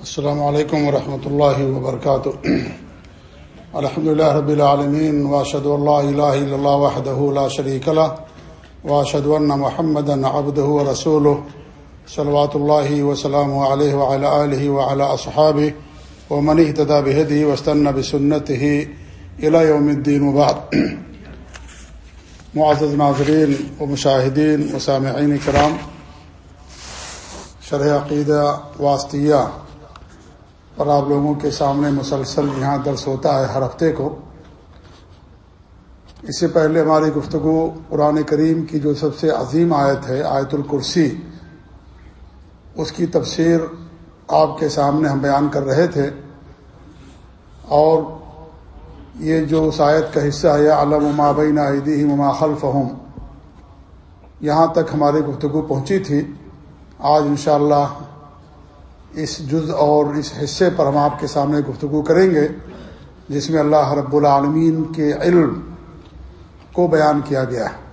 السلام علیکم ورحمۃ اللہ وبرکاتہ۔ الحمد اللہ رب العالمین واشد اللہ الہ الا اللہ وحدہ لا شریک له واشهد ان محمدا عبده ورسوله صلوات الله وسلامه عليه وعلى اله وعلى اصحابه ومن اهتدى بهديه واستنى بسنته الى يوم الدين وبعد۔ معزز ناظرین و مشاہدین و سامعین کرام، شرح عقیدہ، واسطیہ اور آپ لوگوں کے سامنے مسلسل یہاں درس ہوتا ہے ہر ہفتے کو۔ اس سے پہلے ہماری گفتگو قرآن کریم کی جو سب سے عظیم آیت ہے، آیت الکرسی، اس کی تفسیر آپ کے سامنے ہم بیان کر رہے تھے۔ اور یہ جو اس آیت کا حصہ ہے علم مابین عیدی مما خلف ہوں یہاں تک ہماری گفتگو پہنچی تھی۔ آج انشاءاللہ اس جز اور اس حصے پر ہم آپ کے سامنے گفتگو کریں گے، جس میں اللہ رب العالمین کے علم کو بیان کیا گیا ہے۔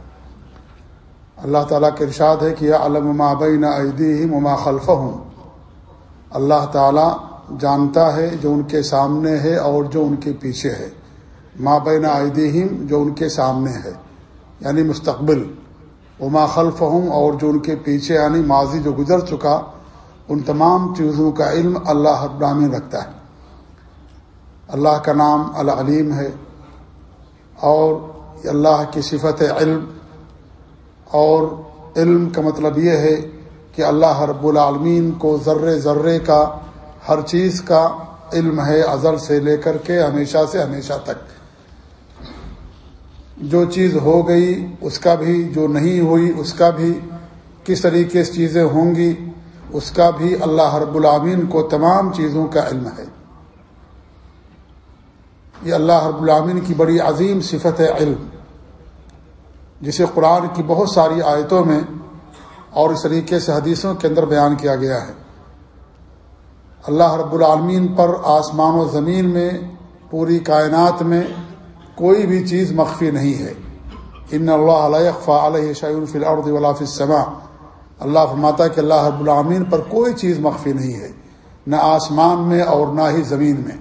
اللہ تعالیٰ کے ارشاد ہے کہ علم مابین عیدی مما خلف ہوں اللہ تعالیٰ جانتا ہے جو ان کے سامنے ہے اور جو ان کے پیچھے ہے۔ مابین عیدیم جو ان کے سامنے ہے یعنی مستقبل۔ اما خلف ہوں اور جو ان کے پیچھے یعنی ماضی جو گزر چکا ان تمام چیزوں کا علم اللہ ابراہین رکھتا ہے۔ اللہ کا نام العلیم ہے اور اللہ کی صفت علم اور علم کا مطلب یہ ہے کہ اللہ رب العالمین کو ذرے ذرے کا ہر چیز کا علم ہے ازل سے لے کر کے ہمیشہ سے ہمیشہ تک۔ جو چیز ہو گئی اس کا بھی، جو نہیں ہوئی اس کا بھی، کس طریقے سے چیزیں ہوں گی اس کا بھی اللہ رب العامین کو تمام چیزوں کا علم ہے۔ یہ اللہ رب العامین کی بڑی عظیم صفت ہے علم، جسے قرآن کی بہت ساری آیتوں میں اور اس طریقے سے حدیثوں کے اندر بیان کیا گیا ہے۔ اللہ رب العالمین پر آسمان و زمین میں، پوری کائنات میں کوئی بھی چیز مخفی نہیں ہے۔ ان اللہ علیہ علیہ شعین فی الارض ولا فی السماء۔ اللہ فرماتا کہ اللہ رب العامین پر کوئی چیز مخفی نہیں ہے، نہ آسمان میں اور نہ ہی زمین میں۔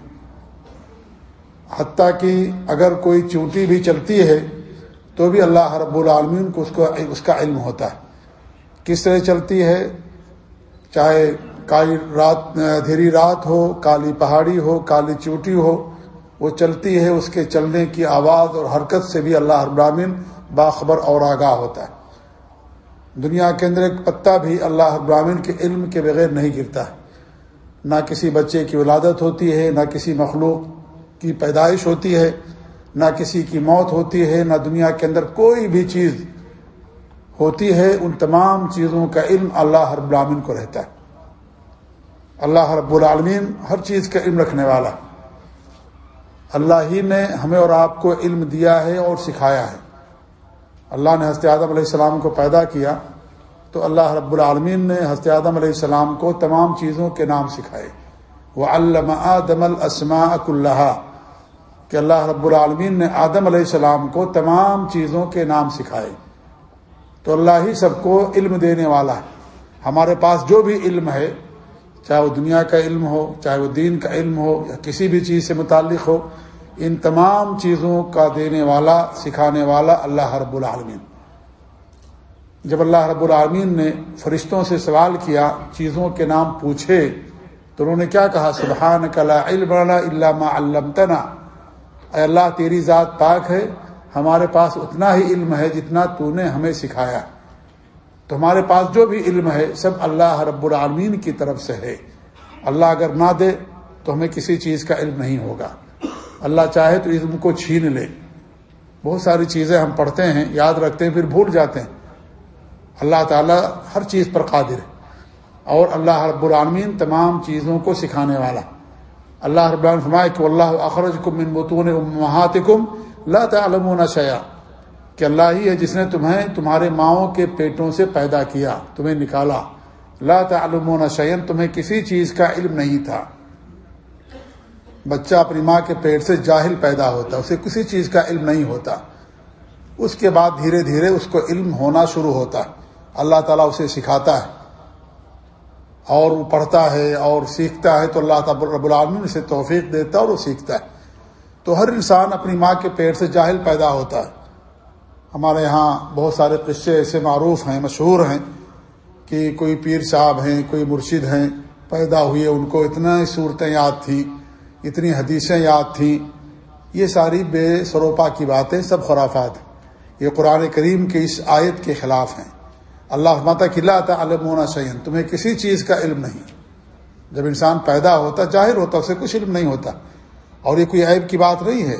حتیٰ کہ اگر کوئی چونٹی بھی چلتی ہے تو بھی اللہ رب العالمین کو اس کو، اس کا علم ہوتا ہے۔ کس طرح چلتی ہے؟ چاہے کالی رات، دھیری رات ہو، کالی پہاڑی ہو، کالی چوٹی ہو، وہ چلتی ہے، اس کے چلنے کی آواز اور حرکت سے بھی اللہ ابراہین باخبر اور آگاہ ہوتا ہے۔ دنیا کے اندر ایک پتا بھی اللہ ابراہین کے علم کے بغیر نہیں گرتا۔ ہے نہ کسی بچے کی ولادت ہوتی ہے، نہ کسی مخلوق کی پیدائش ہوتی ہے، نہ کسی کی موت ہوتی ہے، نہ دنیا کے اندر کوئی بھی چیز ہوتی ہے۔ ان تمام چیزوں کا علم اللہ رب العالمین کو رہتا ہے۔ اللہ رب العالمین ہر چیز کا علم رکھنے والا۔ اللہ ہی نے ہمیں اور آپ کو علم دیا ہے اور سکھایا ہے۔ اللہ نے حضرت آدم علیہ السلام کو پیدا کیا تو اللہ رب العالمین نے حضرت آدم علیہ السلام کو تمام چیزوں کے نام سکھائے۔ وہ علامہ آدم الاسماء اللہ کہ اللہ رب العالمین نے آدم علیہ السلام کو تمام چیزوں کے نام سکھائے۔ تو اللہ ہی سب کو علم دینے والا ہے۔ ہمارے پاس جو بھی علم ہے، چاہے وہ دنیا کا علم ہو، چاہے وہ دین کا علم ہو، یا کسی بھی چیز سے متعلق ہو ان تمام چیزوں کا دینے والا، سکھانے والا اللہ رب العالمین۔ جب اللہ رب العالمین نے فرشتوں سے سوال کیا، چیزوں کے نام پوچھے، تو انہوں نے کیا کہا؟ سبحان کلا علم علامہ علمتنا۔ اے اللہ، تیری ذات پاک ہے، ہمارے پاس اتنا ہی علم ہے جتنا تو نے ہمیں سکھایا۔ تو ہمارے پاس جو بھی علم ہے، سب اللہ رب العالمین کی طرف سے ہے۔ اللہ اگر نہ دے، تو ہمیں کسی چیز کا علم نہیں ہوگا۔ اللہ چاہے تو علم کو چھین لے۔ بہت ساری چیزیں ہم پڑھتے ہیں، یاد رکھتے ہیں، پھر بھول جاتے ہیں۔ اللہ تعالیٰ ہر چیز پر قادر ہے۔ اور اللہ رب العالمین تمام چیزوں کو سکھانے والا۔ اللہ رب العالمین فرمائے کہ اللہ اخرج کم من بطون امہات کم اللہ تعالم شیا کہ اللہ ہی ہے جس نے تمہیں تمہارے ماؤں کے پیٹوں سے پیدا کیا، تمہیں نکالا۔ لا تعلمون شیئن تمہیں کسی چیز کا علم نہیں تھا۔ بچہ اپنی ماں کے پیٹ سے جاہل پیدا ہوتا ہے، اسے کسی چیز کا علم نہیں ہوتا۔ اس کے بعد دھیرے دھیرے اس کو علم ہونا شروع ہوتا۔ ہے اللہ تعالیٰ اسے سکھاتا ہے۔ اور وہ پڑھتا ہے اور سیکھتا ہے تو اللہ تعالی رب العالمین اسے توفیق دیتا ہے اور وہ سیکھتا ہے۔ تو ہر انسان اپنی ماں کے پیڑ سے جاہل پیدا ہوتا ہے۔ ہمارے یہاں بہت سارے قصے ایسے معروف ہیں، مشہور ہیں کہ کوئی پیر صاحب ہیں، کوئی مرشد ہیں، پیدا ہوئے، ان کو اتنا صورتیں یاد تھیں۔ اتنی حدیثیں یاد تھیں۔ یہ ساری بے سروپا کی باتیں سب خرافات ہیں۔ یہ قرآن کریم کے اس آیت کے خلاف ہیں۔ اللہ ماتا قلعہ تھا علمونا سین تمہیں کسی چیز کا علم نہیں۔ جب انسان پیدا ہوتا ظاہر ہوتا، اسے کچھ علم نہیں ہوتا۔ اور یہ کوئی عیب کی بات نہیں ہے۔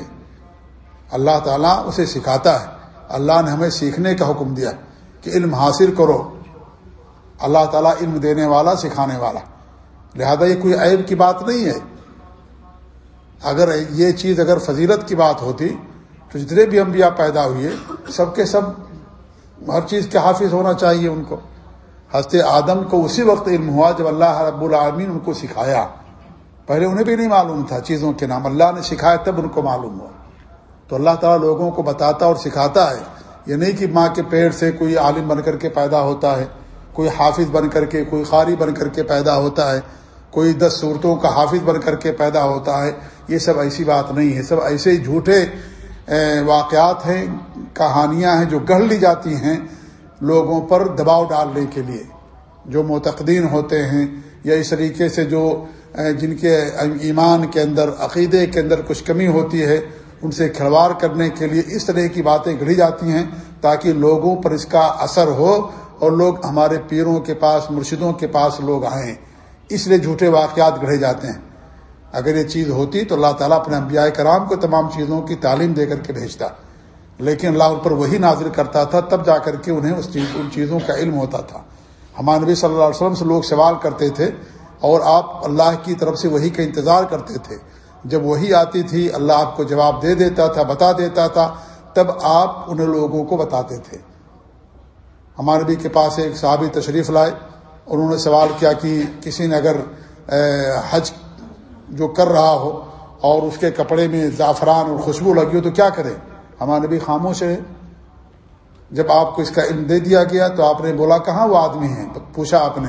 اللہ تعالیٰ اسے سکھاتا ہے۔ اللہ نے ہمیں سیکھنے کا حکم دیا کہ علم حاصل کرو۔ اللہ تعالیٰ علم دینے والا، سکھانے والا۔ لہذا یہ کوئی عیب کی بات نہیں ہے۔ اگر یہ چیز اگر فضیلت کی بات ہوتی، تو جتنے بھی انبیاء پیدا ہوئے، سب کے سب ہر چیز کے حافظ ہونا چاہیے ان کو۔ ہنستے آدم کو اسی وقت علم ہوا جب اللہ رب العالمین ان کو سکھایا۔ پہلے انہیں بھی نہیں معلوم تھا چیزوں کے نام، اللہ نے سکھایا تب ان کو معلوم ہوا۔ تو اللہ تعالیٰ لوگوں کو بتاتا اور سکھاتا ہے۔ یہ نہیں کہ ماں کے پیڑ سے کوئی عالم بن کر کے پیدا ہوتا ہے، کوئی حافظ بن کر کے، کوئی قاری بن کر کے پیدا ہوتا ہے۔ کوئی دس صورتوں کا حافظ بن کر کے پیدا ہوتا ہے، یہ سب ایسی بات نہیں ہے۔ سب ایسے ہی جھوٹے واقعات ہیں، کہانیاں ہیں جو گڑھ لی جاتی ہیں لوگوں پر دباؤ ڈالنے کے لیے۔ جو متقدین ہوتے ہیں یا اس طریقے سے جو جن کے ایمان کے اندر، عقیدے کے اندر کچھ کمی ہوتی ہے، ان سے کھلواڑ کرنے کے لیے اس طرح کی باتیں گھڑی جاتی ہیں تاکہ لوگوں پر اس کا اثر ہو اور لوگ ہمارے پیروں کے پاس، مرشدوں کے پاس لوگ آئیں۔ اس لیے جھوٹے واقعات گڑھے جاتے ہیں۔ اگر یہ چیز ہوتی تو اللہ تعالیٰ اپنے انبیاء کرام کو تمام چیزوں کی تعلیم دے کر کے بھیجتا۔ لیکن اللہ ان پر وہی نازل کرتا تھا، تب جا کر کے انہیں اس چیز، ان چیزوں کا علم ہوتا تھا۔ ہمارے نبی صلی اللہ علیہ وسلم سے لوگ سوال کرتے تھے اور آپ اللہ کی طرف سے وہی کا انتظار کرتے تھے۔ جب وہی آتی تھی، اللہ آپ کو جواب دے دیتا تھا، بتا دیتا تھا، تب آپ ان لوگوں کو بتاتے تھے۔ ہمارے نبی کے پاس ایک صحابی تشریف لائے۔ اور انہوں نے سوال کیا کہ کسی نے اگر حج جو کر رہا ہو اور اس کے کپڑے میں زعفران اور خوشبو لگی ہو تو کیا کرے؟ ہمارے نبی خاموش ہے جب آپ کو اس کا علم دے دیا گیا تو آپ نے بولا کہاں وہ آدمی ہیں؟ پوچھا آپ نے۔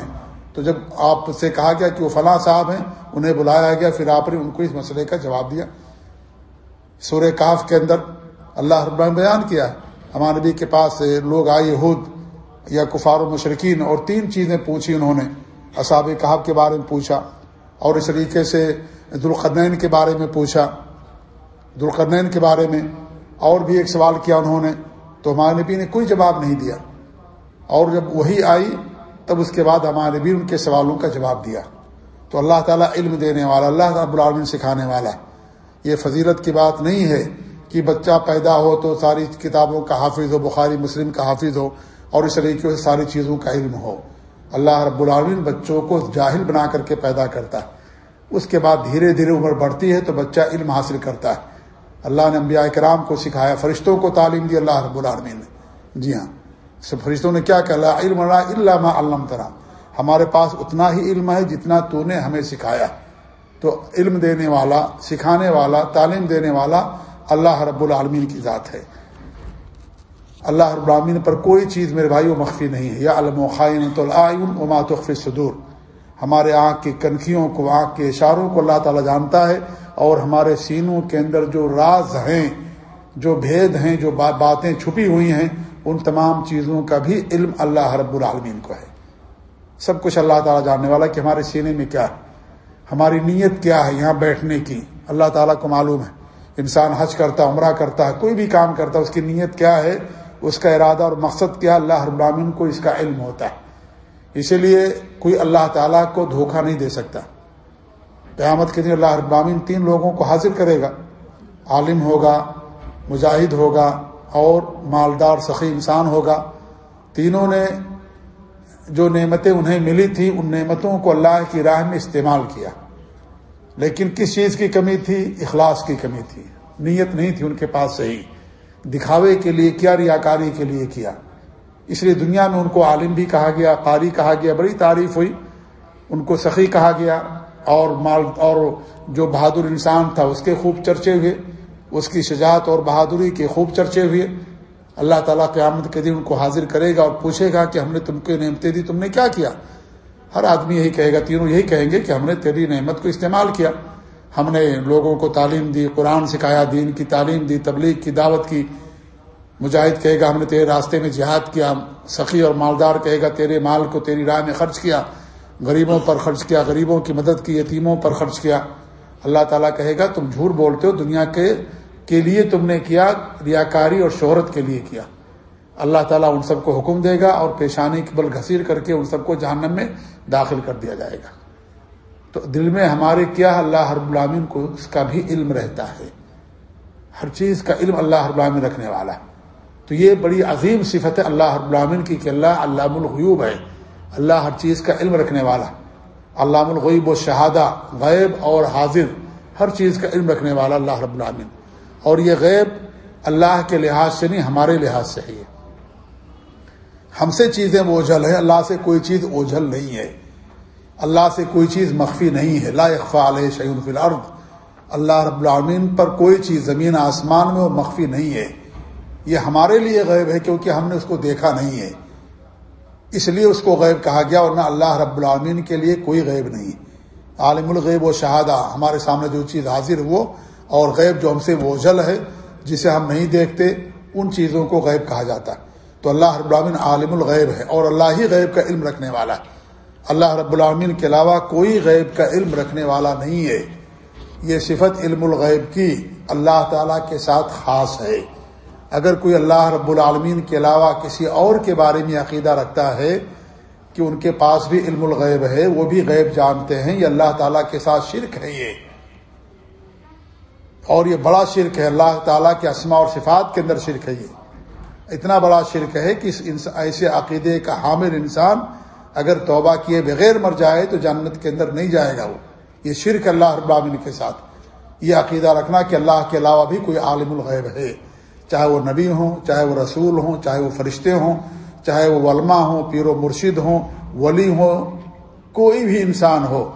تو جب آپ سے کہا گیا کہ وہ فلاں صاحب ہیں، انہیں بلایا گیا، پھر آپ نے ان کو اس مسئلے کا جواب دیا۔ سورہ کاف کے اندر اللہ رب بیان کیا ہمارے نبی کے پاس لوگ آئے، یہود یا کفار و مشرقین اور تین چیزیں پوچھی انہوں نے اصاب کہاب کے بارے میں پوچھا اور اس طریقے سے دلقدین کے بارے میں پوچھا۔ دلقدین کے بارے میں اور بھی ایک سوال کیا انہوں نے، تو ہمارے نبی نے کوئی جواب نہیں دیا۔ اور جب وہی آئی، تب اس کے بعد ہمارے نبی ان کے سوالوں کا جواب دیا۔ تو اللہ تعالیٰ علم دینے والا، اللہ رب العالمین سکھانے والا۔ یہ فضیلت کی بات نہیں ہے کہ بچہ پیدا ہو تو ساری کتابوں کا حافظ ہو، بخاری، مسلم کا حافظ ہو۔ اور اس طریقے سے ساری چیزوں کا علم ہو۔ اللہ رب العالمین بچوں کو جاہل بنا کر کے پیدا کرتا ہے۔ اس کے بعد دھیرے دھیرے عمر بڑھتی ہے تو بچہ علم حاصل کرتا ہے۔ اللہ نے انبیاء کرام کو سکھایا، فرشتوں کو تعلیم دی اللہ رب العالمین نے۔ جی ہاں سب فرشتوں نے کیا کہا؟ علم اللہ علم ترا ہمارے پاس اتنا ہی علم ہے جتنا تو نے ہمیں سکھایا۔ تو علم دینے والا، سکھانے والا، تعلیم دینے والا اللہ رب العالمین کی ذات ہے۔ اللہ رب پر کوئی چیز میرے بھائی وہ مخفی نہیں ہے۔ یا علم و خائن تو وما تخفی صدور ہمارے آنکھ کی کنکھیوں کو، آنکھ کے اشاروں کو اللہ تعالیٰ جانتا ہے اور ہمارے سینوں کے اندر جو راز ہیں، جو بھید ہیں، جو باتیں چھپی ہوئی ہیں، ان تمام چیزوں کا بھی علم اللہ رب العالمین کو ہے۔ سب کچھ اللہ تعالیٰ جاننے والا کہ ہمارے سینے میں کیا ہے۔ ہماری نیت کیا ہے یہاں بیٹھنے کی۔ اللہ تعالیٰ کو معلوم ہے۔ انسان حج کرتا، عمرہ کرتا ہے کوئی بھی کام کرتا ہے اس کی نیت کیا ہے؟ اس کا ارادہ اور مقصد کیا اللہ رب العالمین کو اس کا علم ہوتا ہے۔ اسی لیے کوئی اللہ تعالیٰ کو دھوکہ نہیں دے سکتا۔ قیامت کے دن اللہ ابامین تین لوگوں کو حاضر کرے گا۔ عالم ہوگا، مجاہد ہوگا اور مالدار، سخی انسان ہوگا۔ تینوں نے جو نعمتیں انہیں ملی تھیں، ان نعمتوں کو اللہ کی راہ میں استعمال کیا۔ لیکن کس چیز کی کمی تھی؟ اخلاص کی کمی تھی۔ نیت نہیں تھی ان کے پاس صحیح۔ دکھاوے کے لیے کیا ریاکاری کے لیے کیا۔ اس لیے دنیا میں ان کو عالم بھی کہا گیا، قاری کہا گیا، بڑی تعریف ہوئی۔ ان کو سخی کہا گیا اور مال، اور جو بہادر انسان تھا، اس کے خوب چرچے ہوئے۔ اس کی شجاعت اور بہادری کے خوب چرچے ہوئے۔ اللہ تعالیٰ قیامت کے دن ان کو حاضر کرے گا اور پوچھے گا کہ ہم نے تم کو نعمتیں دی، تم نے کیا کیا؟ ہر آدمی یہی کہے گا، تینوں یہی کہیں گے کہ ہم نے تیری نعمت کو استعمال کیا۔ ہم نے لوگوں کو تعلیم دی، قرآن سکھایا، دین کی تعلیم دی، تبلیغ کی، دعوت کی۔ مجاہد کہے گا، ہم نے تیرے راستے میں جہاد کیا، سخی اور مالدار کہے گا، تیرے مال کو تیری راہ میں خرچ کیا۔ غریبوں پر خرچ کیا، غریبوں کی مدد کی، یتیموں پر خرچ کیا۔ اللہ تعالیٰ کہے گا، تم جھوٹ بولتے ہو، دنیا کے کے لیے تم نے کیا، ریاکاری اور شہرت کے لیے کیا۔ اللہ تعالیٰ ان سب کو حکم دے گا اور پیشانی کی بل گھسیر کر کے ان سب کو جہنم میں داخل کر دیا جائے گا۔ تو دل میں ہمارے کیا اللہ ہر العالمین کو اس کا بھی علم رہتا ہے؟ ہر چیز کا علم اللہ ہر العالمین رکھنے والا ہے۔ تو یہ بڑی عظیم صفت ہے اللہ ہر العالمین کی کہ اللہ علام الغیوب ہے۔ اللہ ہر چیز کا علم رکھنے والا۔ علام الغیب و شہادہ، غیب اور حاضر، ہر چیز کا علم رکھنے والا اللہ رب العالمین۔ اور یہ غیب اللہ کے لحاظ سے نہیں، ہمارے لحاظ سے ہے ہم سے چیزیں اوجھل ہے اللہ سے کوئی چیز اوجھل نہیں ہے۔ اللہ سے کوئی چیز مخفی نہیں ہے۔ لا اخفا علیہ شعین فی الارض۔ اللہ رب العالمین پر کوئی چیز زمین آسمان میں وہ مخفی نہیں ہے۔ یہ ہمارے لیے غیب ہے کیونکہ ہم نے اس کو دیکھا نہیں ہے۔ اس لیے اس کو غیب کہا گیا اور نہ اللہ رب العالمین کے لیے کوئی غیب نہیں۔ عالم الغیب و شہادہ، ہمارے سامنے جو چیز حاضر وہ اور غیب جو ہم سے اوجھل ہے، جسے ہم نہیں دیکھتے، ان چیزوں کو غیب کہا جاتا ہے۔ تو اللہ رب العالمین عالم الغیب ہے اور اللہ ہی غیب کا علم رکھنے والا ہے۔ اللہ رب العالمین کے علاوہ کوئی غیب کا علم رکھنے والا نہیں ہے۔ یہ صفت علم الغیب کی اللہ تعالیٰ کے ساتھ خاص ہے۔ اگر کوئی اللہ رب العالمین کے علاوہ کسی اور کے بارے میں عقیدہ رکھتا ہے کہ ان کے پاس بھی علم الغیب ہے، وہ بھی غیب جانتے ہیں، یہ اللہ تعالیٰ کے ساتھ شرک ہے یہ۔ اور یہ بڑا شرک ہے، اللہ تعالیٰ کے اسما اور صفات کے اندر شرک ہے یہ۔ اتنا بڑا شرک ہے کہ اس ایسے عقیدے کا حامل انسان اگر توبہ کیے بغیر مر جائے تو جنت کے اندر نہیں جائے گا وہ۔ یہ شرک اللہ رب العالمین کے ساتھ۔ یہ عقیدہ رکھنا کہ اللہ کے علاوہ بھی کوئی عالم الغیب ہے۔ چاہے وہ نبی ہوں، چاہے وہ رسول ہوں، چاہے وہ فرشتے ہوں، چاہے وہ علماء ہوں، پیر و مرشد ہوں، ولی ہوں، کوئی بھی انسان ہو،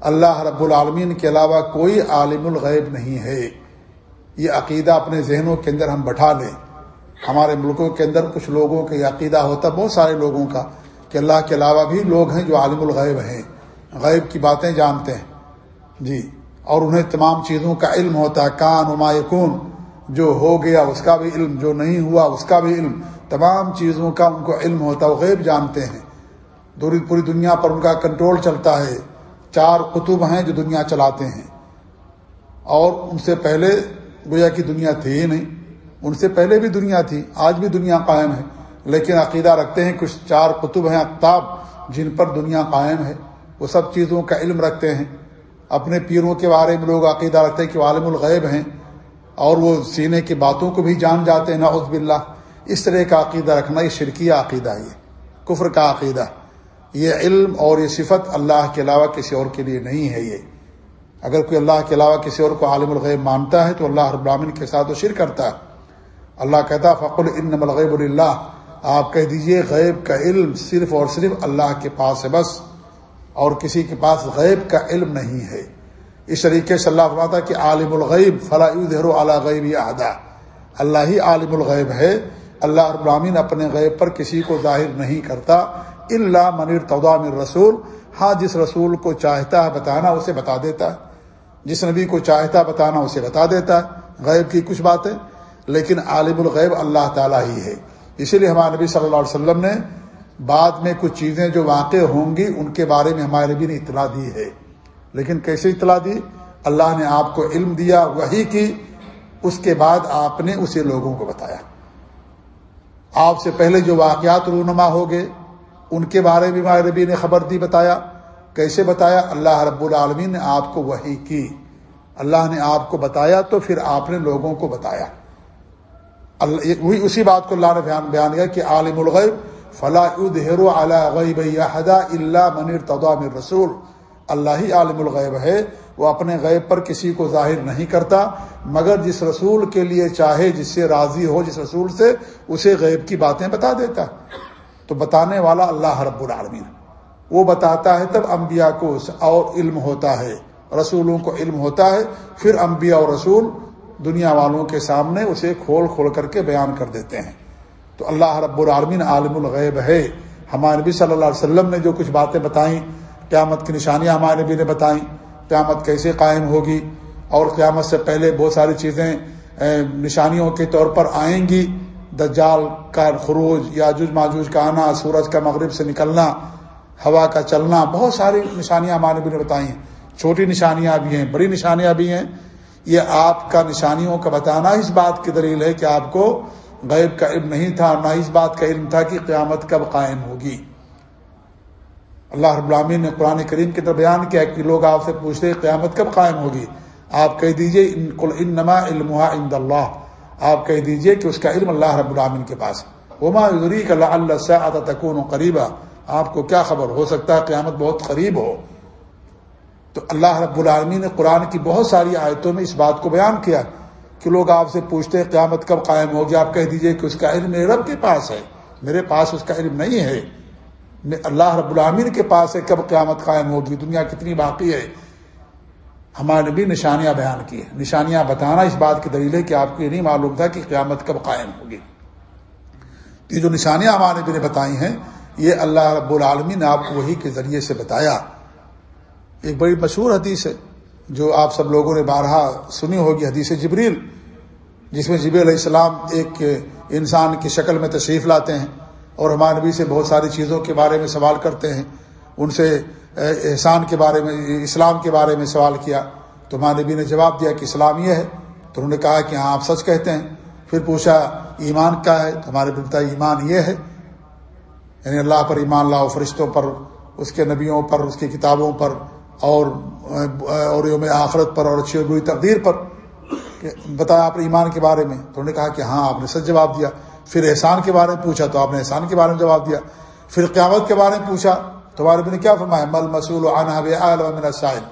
اللہ رب العالمین کے علاوہ کوئی عالم الغیب نہیں ہے۔ یہ عقیدہ اپنے ذہنوں کے اندر ہم بٹھا لیں۔ ہمارے ملکوں کے اندر کچھ لوگوں کا یہ عقیدہ ہوتا، بہت سارے لوگوں کا۔ کہ اللہ کے علاوہ بھی لوگ ہیں جو عالم الغیب ہیں، غیب کی باتیں جانتے ہیں۔ جی اور انہیں تمام چیزوں کا علم ہوتا ہے۔ کان عما یقون جو ہو گیا اس کا بھی علم، جو نہیں ہوا اس کا بھی علم۔ تمام چیزوں کا ان کو علم ہوتا ہے، وہ غیب جانتے ہیں۔ دوری پوری دنیا پر ان کا کنٹرول چلتا ہے۔ چار قطب ہیں جو دنیا چلاتے ہیں۔ اور ان سے پہلے گویا کی دنیا تھی ہی نہیں، ان سے پہلے بھی دنیا تھی، آج بھی دنیا قائم ہے۔ لیکن عقیدہ رکھتے ہیں، کچھ چار قطب ہیں اقتاب جن پر دنیا قائم ہے۔ وہ سب چیزوں کا علم رکھتے ہیں۔ اپنے پیروں کے بارے میں لوگ عقیدہ رکھتے ہیں کہ عالم الغیب ہیں۔ اور وہ سینے کی باتوں کو بھی جان جاتے ہیں، نعوذ باللہ۔ اس طرح کا عقیدہ رکھنا، یہ شرکیہ عقیدہ ہے کفر کا عقیدہ۔ یہ علم اور یہ صفت اللہ کے علاوہ کسی اور کے لیے نہیں ہے، یہ۔ اگر کوئی اللہ کے علاوہ کسی اور کو عالم الغیب مانتا ہے تو اللہ رب العالمین کے ساتھ وہ شر کرتا ہے۔ اللہ کہتا فقل ان الغیب اللہ آپ کہہ دیجیے غیب کا علم صرف اور صرف اللہ کے پاس ہے بس، اور کسی کے پاس غیب کا علم نہیں ہے۔ اس طریقے سے اللہ فرماتا کہ عالم الغیب فلاح اعلیٰ غیب احدا۔ اللہ ہی عالم الغیب ہے۔ اللہ ابراہین اپنے غیب پر کسی کو ظاہر نہیں کرتا۔ اللہ منیر تودام رسول۔ ہاں جس رسول کو چاہتا ہے بتانا، اسے بتا دیتا ہے۔ جس نبی کو چاہتا بتانا، اسے بتا دیتا ہے۔ غیب کی کچھ باتیں، لیکن عالم الغیب اللہ تعالیٰ ہی ہے۔ اسی لیے ہمارے نبی صلی اللہ علیہ وسلم نے بعد میں کچھ چیزیں جو واقع ہوں گی، ان کے بارے میں ہمارے نبی نے اطلاع دی ہے۔ لیکن کیسے اطلاع دی؟ اللہ نے آپ کو علم دیا وہی کی، اس کے بعد آپ نے اسے لوگوں کو بتایا۔ آپ سے پہلے جو واقعات رونما ہو گئے، ان کے بارے میں ہمارے نبی نے خبر دی، بتایا۔ کیسے بتایا؟ اللہ رب العالمین نے آپ کو وہی کی۔ اللہ نے آپ کو بتایا تو پھر آپ نے لوگوں کو بتایا۔ وہی اسی بات کو اللہ نے بیان بیان کیا کہ عالم الغیب فلاح غیب اللہ منیر تدام رسول۔ اللہ ہی عالم الغیب ہے، وہ اپنے غیب پر کسی کو ظاہر نہیں کرتا، مگر جس رسول کے لیے چاہے، جس سے راضی ہو، جس رسول سے، اسے غیب کی باتیں بتا دیتا۔ تو بتانے والا اللہ رب العالمین۔ وہ بتاتا ہے تب انبیاء کو اور علم ہوتا ہے۔ رسولوں کو علم ہوتا ہے، پھر انبیاء اور رسول دنیا والوں کے سامنے اسے کھول کھول کر کے بیان کر دیتے ہیں۔ تو اللہ رب العالمین عالم الغیب ہے۔ ہمارے نبی صلی اللہ علیہ وسلم نے جو کچھ باتیں بتائیں، قیامت کی نشانیاں ہمارے نبی نے بتائیں، قیامت کیسے قائم ہوگی اور قیامت سے پہلے بہت ساری چیزیں نشانیوں کے طور پر آئیں گی۔ دجال کا خروج، یاجوج ماجوج کا آنا، سورج کا مغرب سے نکلنا، ہوا کا چلنا، بہت ساری نشانیاں ہمارے نبی نے بتائی ہیں۔ چھوٹی نشانیاں بھی ہیں، بڑی نشانیاں بھی ہیں۔ یہ آپ کا نشانیوں کا بتانا اس بات کی دلیل ہے کہ آپ کو غیب کا علم نہیں تھا نہ اس بات کا علم تھا کہ قیامت کب قائم ہوگی۔ اللہ رب العالمین نے قرآن کریم کے بیان کیا کہ لوگ آپ سے پوچھتے قیامت کب قائم ہوگی۔ آپ کہہ دیجیے ان نما علم اللہ۔ آپ کہہ دیجیے کہ اس کا علم اللہ رب العامن کے پاس وما ادریک اللہ اللہ سے آتا تکون قریبا۔ آپ کو کیا خبر ہو سکتا ہے قیامت بہت قریب ہو؟ تو اللہ رب العالمین نے قرآن کی بہت ساری آیتوں میں اس بات کو بیان کیا کہ لوگ آپ سے پوچھتے ہیں، قیامت کب قائم ہوگی؟ آپ کہہ دیجیے کہ اس کا علم میرے رب کے پاس ہے۔ میرے پاس اس کا علم نہیں ہے۔ اللہ رب العامین کے پاس ہے، کب قیامت قائم ہوگی؟ دنیا کتنی باقی ہے۔ ہمارے نبی نشانیاں بیان کی نشانیاں بتانا اس بات کی دلیل ہے کہ آپ کو یہ نہیں معلوم تھا کہ قیامت کب قائم ہوگی۔ یہ جو نشانیاں ہمارے نبی نے بتائی ہیں، یہ اللہ رب العالمین نے آپ کو وہی کے ذریعے سے بتایا۔ ایک بڑی مشہور حدیث ہے جو آپ سب لوگوں نے بارہا سنی ہوگی، حدیث جبریل، جس میں جبی علیہ السلام ایک انسان کی شکل میں تشریف لاتے ہیں اور ہمارے نبی سے بہت ساری چیزوں کے بارے میں سوال کرتے ہیں۔ ان سے احسان کے بارے میں، اسلام کے بارے میں سوال کیا۔ تو ہمارے نبی نے جواب دیا کہ اسلام یہ ہے۔ تو انہوں نے کہا کہ ہاں آپ سچ کہتے ہیں۔ پھر پوچھا، ایمان کیا ہے؟ تو ہمارے بتا ایمان یہ ہے۔ یعنی اللہ پر ایمان اللہ فرشتوں پر، اس کے نبیوں پر، اس کی کتابوں پر اور اور یوم آخرت پر اور اچھی بری تقدیر پر بتایا آپ نے ایمان کے بارے میں تو انہوں نے کہا کہ ہاں آپ نے سچ جواب دیا پھر احسان کے بارے میں پوچھا تو آپ نے احسان کے بارے میں جواب دیا پھر قیامت کے بارے میں پوچھا تمہارے بھی نے کیا فرمایا مل مسول شاہد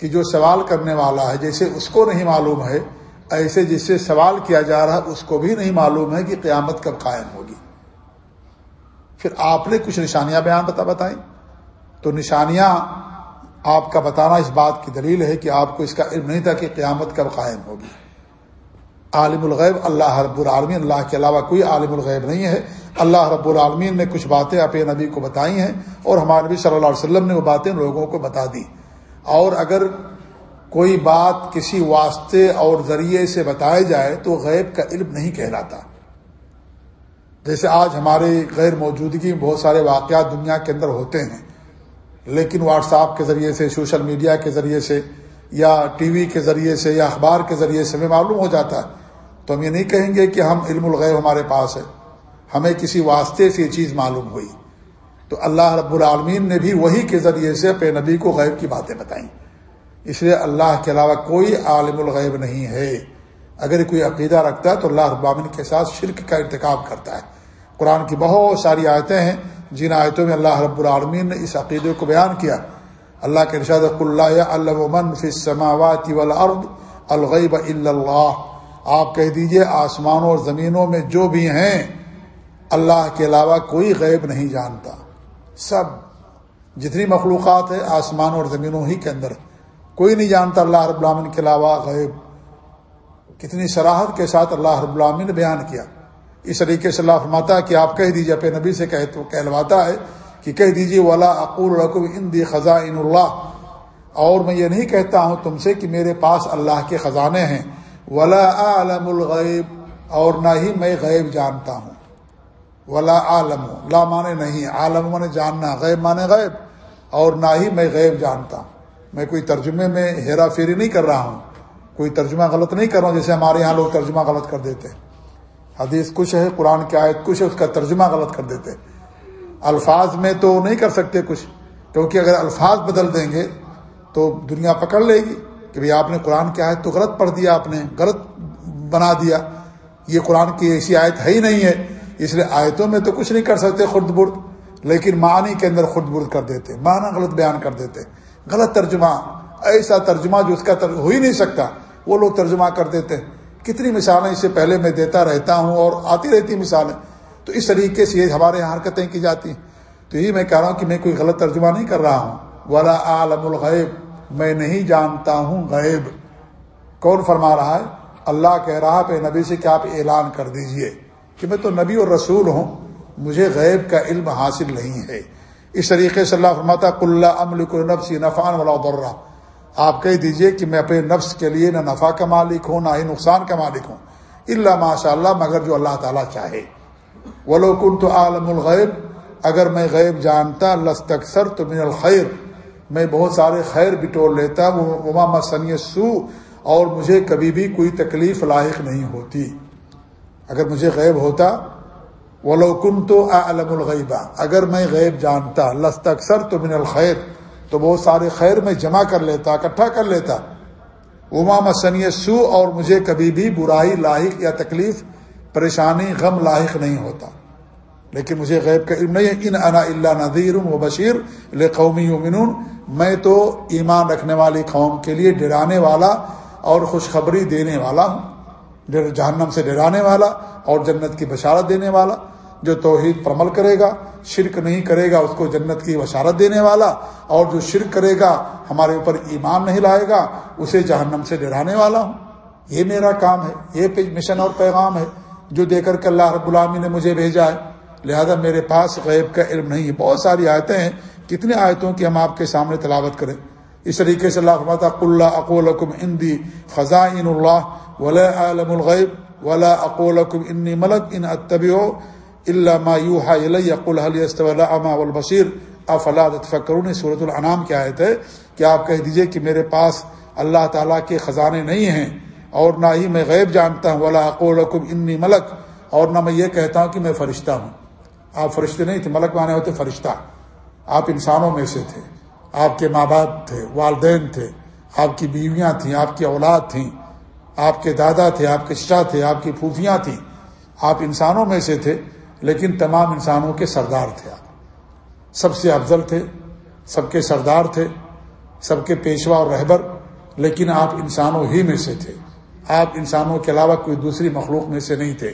کہ جو سوال کرنے والا ہے جیسے اس کو نہیں معلوم ہے ایسے جس سے سوال کیا جا رہا ہے اس کو بھی نہیں معلوم ہے کہ قیامت کب قائم ہوگی پھر آپ نے کچھ نشانیاں بیان بتا بتائیں تو نشانیاں آپ کا بتانا اس بات کی دلیل ہے کہ آپ کو اس کا علم نہیں تھا کہ قیامت کب قائم ہوگی۔ عالم الغیب، اللہ رب العالمین، اللہ کے علاوہ کوئی عالم الغیب نہیں ہے۔ اللہ رب العالمین نے کچھ باتیں اپنے نبی کو بتائی ہیں اور ہمارے نبی صلی اللہ علیہ وسلم نے وہ باتیں لوگوں کو بتا دی۔ اور اگر کوئی بات کسی واسطے اور ذریعے سے بتایا جائے تو غیب کا علم نہیں کہلاتا۔ جیسے آج ہمارے غیر موجودگی میں بہت سارے واقعات دنیا کے اندر ہوتے ہیں۔ لیکن واٹس ایپ کے ذریعے سے، سوشل میڈیا کے ذریعے سے یا ٹی وی کے ذریعے سے یا اخبار کے ذریعے سے ہمیں معلوم ہو جاتا ہے۔ تو ہم یہ نہیں کہیں گے کہ ہم علم الغیب ہمارے پاس ہے۔ ہمیں کسی واسطے سے یہ چیز معلوم ہوئی۔ تو اللہ رب العالمین نے بھی وہی کے ذریعے سے اپنے نبی کو غیب کی باتیں بتائیں۔ اس لیے اللہ کے علاوہ کوئی عالم الغیب نہیں ہے۔ اگر کوئی عقیدہ رکھتا ہے تو اللہ رب العالمین کے ساتھ شرک کا ارتکاب کرتا ہے۔ قرآن کی بہت ساری آیتیں ہیں۔ جن آیتوں میں اللہ رب العالمین نے اس عقیدے کو بیان کیا، اللہ کے ارشاد اللہ اللہ فی السماوات والارض الغیب الا اللہ۔ آپ کہہ دیجیے، آسمانوں اور زمینوں میں جو بھی ہیں، اللہ کے علاوہ کوئی غیب نہیں جانتا۔ سب، جتنی مخلوقات ہے آسمان اور زمینوں ہی کے اندر۔ کوئی نہیں جانتا اللہ رب العامن کے علاوہ غیب۔ کتنی سراحت کے ساتھ اللہ رب العامن نے بیان کیا۔ اس طریقے سے اللہ فرماتا ہے کہ آپ کہہ دیجیے اپنے نبی سے کہ تو کہلواتا ہے کہ کہہ دیجیے ولا اقول رقب ان دی خزاں ان اللہ اور میں یہ نہیں کہتا ہوں تم سے کہ میرے پاس اللہ کے خزانے ہیں۔ ولا عالم الغیب اور نہ ہی میں غیب جانتا ہوں۔ ولا عالم لا مانے نہیں عالم مانے جاننا، غیب مانے غیب۔ اور نہ ہی میں غیب جانتا ہوں۔ میں کوئی ترجمے میں ہیرا پھیری نہیں کر رہا ہوں۔ کوئی ترجمہ غلط نہیں کر رہا ہوں جیسے ہمارے یہاں لوگ ترجمہ غلط کر دیتے ہیں۔ حدیث کچھ ہے، قرآن کی آیت کچھ ہے، اس کا ترجمہ غلط کر دیتے۔ الفاظ میں تو نہیں کر سکتے کچھ، کیونکہ اگر الفاظ بدل دیں گے تو دنیا پکڑ لے گی کہ بھائی آپ نے قرآن کی آیت تو غلط پڑھ دیا، آپ نے غلط بنا دیا۔ یہ قرآن کی ایسی آیت ہے ہی نہیں ہے، اس لیے آیتوں میں تو کچھ نہیں کر سکتے خرد برد، لیکن معنی کے اندر خرد برد کر دیتے، معنی غلط بیان کر دیتے۔ غلط ترجمہ، ایسا ترجمہ جو اس کا ہو ہی نہیں سکتا، وہ لوگ ترجمہ کر دیتے۔ کتنی مثالیں اس سے پہلے میں دیتا رہتا ہوں اور آتی رہتی مثالیں۔ تو اس طریقے سے یہ ہمارے یہاں حرکتیں کی جاتی ہیں۔ تو یہ میں کہہ رہا ہوں کہ میں کوئی غلط ترجمہ نہیں کر رہا ہوں۔ ولا عالم الغیب میں نہیں جانتا ہوں غیب۔ کون فرما رہا ہے؟ اللہ کہہ رہا پہ نبی سے کہ آپ اعلان کر دیجیے کہ میں تو نبی اور رسول ہوں، مجھے غیب کا علم حاصل نہیں ہے۔ اس طریقے سے اللہ فرماتا کل امل کو نفسی نفان والا درہ آپ کہہ دیجیے کہ میں اپنے نفس کے لیے نہ نفع کا مالک ہوں، نہ ہی نقصان کا مالک ہوں۔ اللہ ماشاء اللہ، مگر جو اللہ تعالیٰ چاہے۔ وہ لوگ تو عالم الغیب اگر میں غیب جانتا لستکثر تو من الخیر۔ میں بہت سارے خیر بٹور لیتا وہ سنی سو اور مجھے کبھی بھی کوئی تکلیف لاحق نہیں ہوتی۔ اگر مجھے غیب ہوتا وہ لوکن تو علم الغیبہ اگر میں غیب جانتا، لست اکثر تو من الخیر۔ تو بہت سارے خیر میں جمع کر لیتا، اکٹھا کر لیتا۔ اما مسنی سو اور مجھے کبھی بھی برائی، لاحق یا تکلیف، پریشانی، غم لاحق نہیں ہوتا۔ لیکن مجھے غیب کا علم نہیں ہے۔ ان انا اللہ نذیر و بشیر قومی یومنون میں تو ایمان رکھنے والی قوم کے لیے ڈرانے والا اور خوشخبری دینے والا ہوں۔ جہنم سے ڈرانے والا اور جنت کی بشارت دینے والا۔ جو توحید پر عمل کرے گا، شرک نہیں کرے گا، اس کو جنت کی بشارت دینے والا، اور جو شرک کرے گا، ہمارے اوپر ایمان نہیں لائے گا، اسے جہنم سے ڈرانے والا ہوں۔ یہ میرا کام ہے، یہ مشن اور پیغام ہے، جو دے کر کے اللہ رب العامی نے مجھے بھیجا ہے۔ لہذا میرے پاس غیب کا علم نہیں ہے۔ بہت ساری آیتیں ہیں کتنے آیتوں کی ہم آپ کے سامنے تلاوت کریں۔ اس طریقے سے اللہ اللہ اقول اندی خزاں اللہ ولا عالم الغیب ولا اقول انی ملک ان اتب اللہ البشیر افلاد فکرون صورت العنام کی آیت ہے کہ آپ کہہ دیجیے کہ میرے پاس اللہ تعالیٰ کے خزانے نہیں ہیں اور نہ ہی میں غیب جانتا ہوں۔ ولا اقول انی ملک اور نہ میں یہ کہتا ہوں کہ میں فرشتہ ہوں۔ آپ فرشتے نہیں تھے، ملک مانے ہوتے فرشتہ۔ آپ انسانوں میں سے تھے۔ آپ کے ماں باپ تھے، والدین تھے۔ آپ کی بیویاں تھیں، آپ کی اولاد تھیں۔ آپ کے دادا تھے، آپ کے چچا تھے، آپ کی پھوپھیاں تھیں۔ آپ انسانوں میں سے تھے۔ لیکن تمام انسانوں کے سردار تھے آپ۔ سب سے افضل تھے، سب کے سردار تھے، سب کے پیشوا اور رہبر، لیکن آپ انسانوں ہی میں سے تھے۔ آپ انسانوں کے علاوہ کوئی دوسری مخلوق میں سے نہیں تھے۔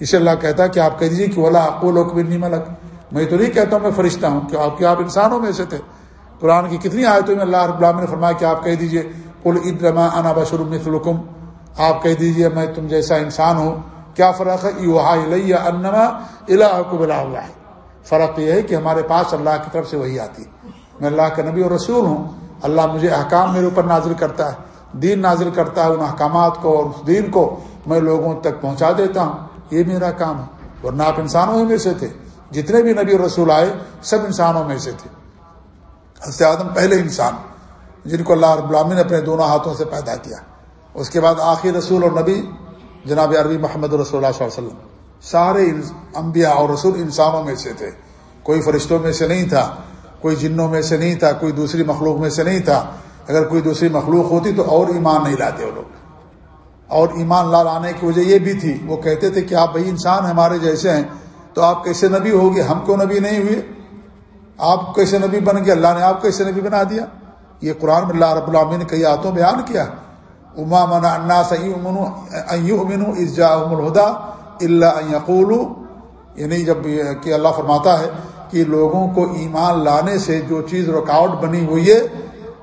اسے اللہ کہتا کہ آپ کہہ دیجیے کہ اولا اقول اکبر ملک میں تو نہیں کہتا ہوں، میں فرشتہ ہوں کہ آپ آپ انسانوں میں سے تھے۔ قرآن کی کتنی آیتوں میں اللہ رب العالمین نے فرمایا کہ آپ کہہ دیجیے کل ادرما انا بشر مثلکم آپ کہہ دیجیے میں تم جیسا انسان ہوں کیا فرق ہے؟ یوہا انما اللہ فرق یہ ہے کہ ہمارے پاس اللہ کی طرف سے وہی آتی میں اللہ کا نبی اور رسول ہوں۔ اللہ مجھے احکام میرے اوپر نازل کرتا ہے۔ دین نازل کرتا ہے ان احکامات کو اور اس دین کو میں لوگوں تک پہنچا دیتا ہوں۔ یہ میرا کام ہے۔ ورنہ آپ انسانوں ہی میں سے تھے۔ جتنے بھی نبی اور رسول آئے، سب انسانوں میں سے تھے۔ حضرت آدم پہلے انسان، جن کو اللہ رب العالمین نے اپنے دونوں ہاتھوں سے پیدا کیا۔ اس کے بعد آخری رسول اور نبی جناب عربی محمد رسول اللہ صلی اللہ علیہ وسلم، سارے انبیاء اور رسول انسانوں میں سے تھے۔ کوئی فرشتوں میں سے نہیں تھا، کوئی جنوں میں سے نہیں تھا، کوئی دوسری مخلوق میں سے نہیں تھا۔ اگر کوئی دوسری مخلوق ہوتی تو اور ایمان نہیں لاتے وہ لوگ۔ اور ایمان لا لانے کی وجہ یہ بھی تھی، وہ کہتے تھے کہ آپ بھائی انسان ہمارے جیسے ہیں، تو آپ کیسے نبی ہوگے؟ ہم کیوں نبی نہیں ہوئے؟ آپ کیسے نبی بن گئے؟ اللہ نے آپ کیسے نبی بنا دیا؟ یہ قرآن میں اللہ رب العالمین نے کئی آتوں بیان کیا۔ اما من انا امن ازجا الہدا اللہ یقول یعنی جبکہ اللہ فرماتا ہے کہ لوگوں کو ایمان لانے سے جو چیز رکاوٹ بنی ہوئی ہے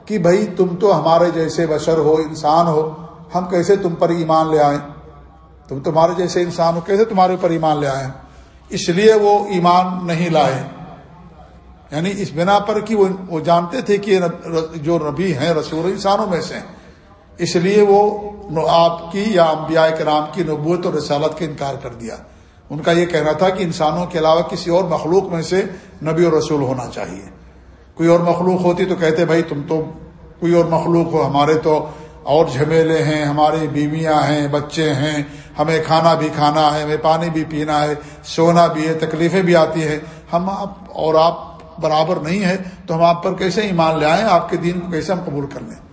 کہ بھائی تم تو ہمارے جیسے بشر ہو، انسان ہو، ہم کیسے تم پر ایمان لے آئیں؟ تم تمہارے جیسے انسان ہو، کیسے تمہارے اوپر ایمان لے آئیں؟ اس لیے وہ ایمان نہیں لائے۔ یعنی اس بنا پر کہ وہ جانتے تھے کہ جو نبی ہیں، رسول انسانوں میں سے اس لیے وہ آپ کی یا انبیاء کرام کی نبوت اور رسالت کا انکار کر دیا۔ ان کا یہ کہنا تھا کہ انسانوں کے علاوہ کسی اور مخلوق میں سے نبی اور رسول ہونا چاہیے۔ کوئی اور مخلوق ہوتی تو کہتے بھائی تم تو کوئی اور مخلوق ہو، ہمارے تو اور جھمیلے ہیں، ہماری بیویاں ہیں، بچے ہیں، ہمیں کھانا بھی کھانا ہے، ہمیں پانی بھی پینا ہے، سونا بھی ہے، تکلیفیں بھی آتی ہیں۔ ہم آپ اور آپ برابر نہیں ہے تو ہم آپ پر کیسے ایمان لے آئیں؟ آپ کے دین کو کیسے ہم قبول کر لیں؟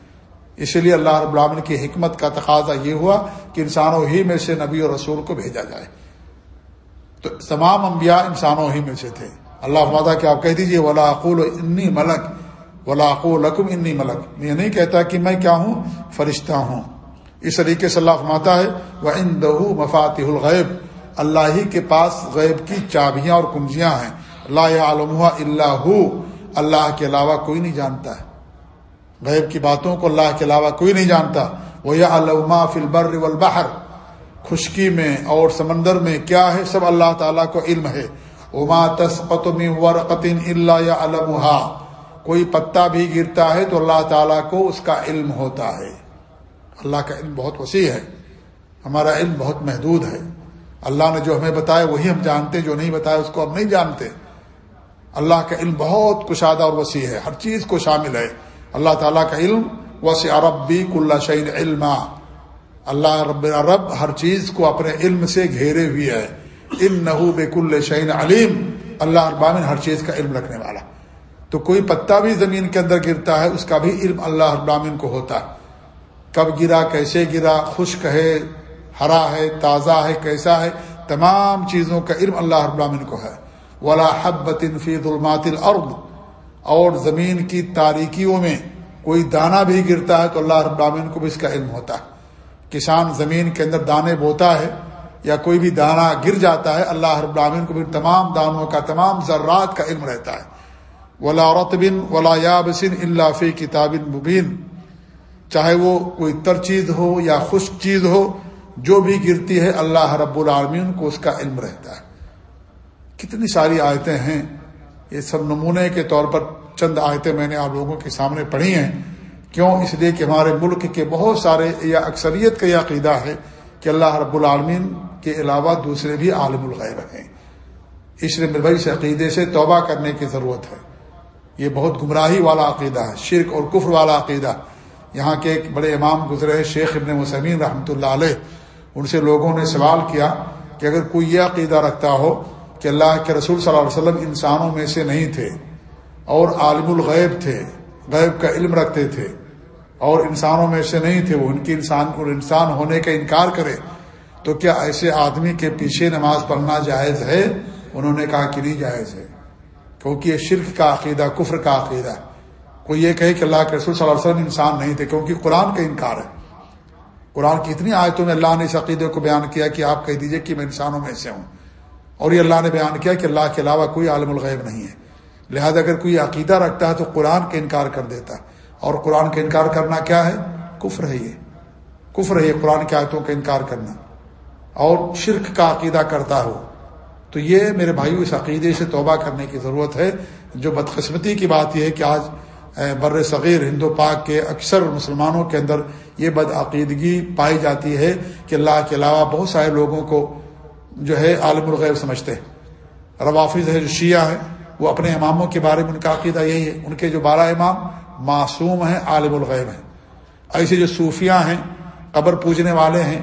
اسی لیے اللہ رب العالمین کی حکمت کا تقاضا یہ ہوا کہ انسانوں ہی میں سے نبی اور رسول کو بھیجا جائے۔ تو تمام انبیاء انسانوں ہی میں سے تھے۔ اللہ مادہ کہ آپ کہہ دیجیے ولا اقول انی ملک ولا اقول لکم انی ملک یہ نہیں کہتا کہ میں کیا ہوں، فرشتہ ہوں۔ اس طریقے سے اللہ فرماتا ہے وہ ان دہو مفات الغیب اللہ ہی کے پاس غیب کی چابیاں اور کنجیاں ہیں۔ لا عالم اللہ اللہ کے علاوہ کوئی نہیں جانتا۔ ہے غیب کی باتوں کو اللہ کے علاوہ کوئی نہیں جانتا۔ وہ یا علما فلبر والبحر۔ خشکی میں اور سمندر میں کیا ہے؟ سب اللہ تعالیٰ کو علم ہے۔ اما تسقتم ورقتن اللہ یا علمحا کوئی پتا بھی گرتا ہے تو اللہ تعالیٰ کو اس کا علم ہوتا ہے۔ اللہ کا علم بہت وسیع ہے۔ ہمارا علم بہت محدود ہے۔ اللہ نے جو ہمیں بتایا وہی ہم جانتے، جو نہیں بتایا اس کو ہم نہیں جانتے۔ اللہ کا علم بہت کشادہ اور وسیع ہے۔ ہر چیز کو شامل ہے۔ اللہ تعالیٰ کا علم وسیع عرب بھی کل شعین علم اللہ رب رب ہر چیز کو اپنے علم سے گھیرے ہوئے ہے۔ ان نحو بے شعین علیم۔ اللہ ابامن ہر چیز کا علم رکھنے والا۔ تو کوئی پتا بھی زمین کے اندر گرتا ہے، اس کا بھی علم اللہ ابامن کو ہوتا ہے۔ کب گرا، کیسے گرا، خشک ہے، ہرا ہے، تازہ ہے، کیسا ہے، تمام چیزوں کا علم اللہ ابامن کو ہے۔ ولا حبت فی ظلمات الارض۔ اور زمین کی تاریکیوں میں کوئی دانہ بھی گرتا ہے تو اللہ رب العالمین کو بھی اس کا علم ہوتا ہے۔ کسان زمین کے اندر دانے بوتا ہے یا کوئی بھی دانہ گر جاتا ہے، اللہ رب العالمین کو بھی تمام دانوں کا، تمام ذرات کا علم رہتا ہے۔ ولا رتبن ولا یابسن اللہ فی کتاب مبین۔ چاہے وہ کوئی تر چیز ہو یا خشک چیز ہو، جو بھی گرتی ہے، اللہ رب العالمین کو اس کا علم رہتا ہے۔ کتنی ساری آیتیں ہیں یہ سب نمونے کے طور پر چند آیتیں میں نے آپ لوگوں کے سامنے پڑھی ہیں۔ کیوں؟ اس لیے کہ ہمارے ملک کے بہت سارے یا اکثریت کا یہ عقیدہ ہے کہ اللہ رب العالمین کے علاوہ دوسرے بھی عالم الغیب ہیں۔ اس لیے بھائی سے عقیدے سے توبہ کرنے کی ضرورت ہے۔ یہ بہت گمراہی والا عقیدہ ہے، شرک اور کفر والا عقیدہ۔ یہاں کے ایک بڑے امام گزرے شیخ ابن وسمین رحمۃ اللہ علیہ۔ ان سے لوگوں نے سوال کیا کہ اگر کوئی یہ عقیدہ رکھتا ہو کہ اللہ کے رسول صلی اللہ علیہ وسلم انسانوں میں سے نہیں تھے اور عالم الغیب تھے، غیب کا علم رکھتے تھے، اور انسانوں میں سے نہیں تھے، وہ ان کی انسان اور انسان ہونے کا انکار کرے۔ تو کیا ایسے آدمی کے پیچھے نماز پڑھنا جائز ہے؟ انہوں نے کہا کہ نہیں جائز ہے، کیونکہ یہ شرک کا عقیدہ، کفر کا عقیدہ کوئی یہ کہے کہ اللہ کے رسول صلی اللہ علیہ وسلم انسان نہیں تھے، کیونکہ قرآن کا انکار ہے۔ قرآن کی اتنی آیتوں میں اللہ نے اس عقیدے کو بیان کیا کہ آپ کہہ دیجیے کہ میں انسانوں میں سے ہوں۔ اور یہ اللہ نے بیان کیا کہ اللہ کے علاوہ کوئی عالم الغیب نہیں ہے۔ لہذا اگر کوئی عقیدہ رکھتا ہے تو قرآن کا انکار کر دیتا۔ ہے اور قرآن کا انکار کرنا کیا ہے؟ کفر ہے یہ۔ کفر ہے یہ قرآن کی آیتوں کا انکار کرنا۔ اور شرک کا عقیدہ کرتا ہو تو یہ میرے بھائیو، اس عقیدے سے توبہ کرنے کی ضرورت ہے۔ جو بدقسمتی کی بات یہ ہے کہ آج بر صغیر ہندو پاک کے اکثر مسلمانوں کے اندر یہ بدعقیدگی پائی جاتی ہے کہ اللہ کے علاوہ بہت سارے لوگوں کو جو ہے عالم الغیب سمجھتے ہیں۔ روافظ ہے جو شیعہ ہے وہ اپنے اماموں کے بارے میں ان کا عقیدہ یہی ہے۔ ان کے جو بارہ امام معصوم ہیں، عالم الغیب ہیں۔ ایسے جو صوفیاں ہیں، قبر پوجنے والے ہیں،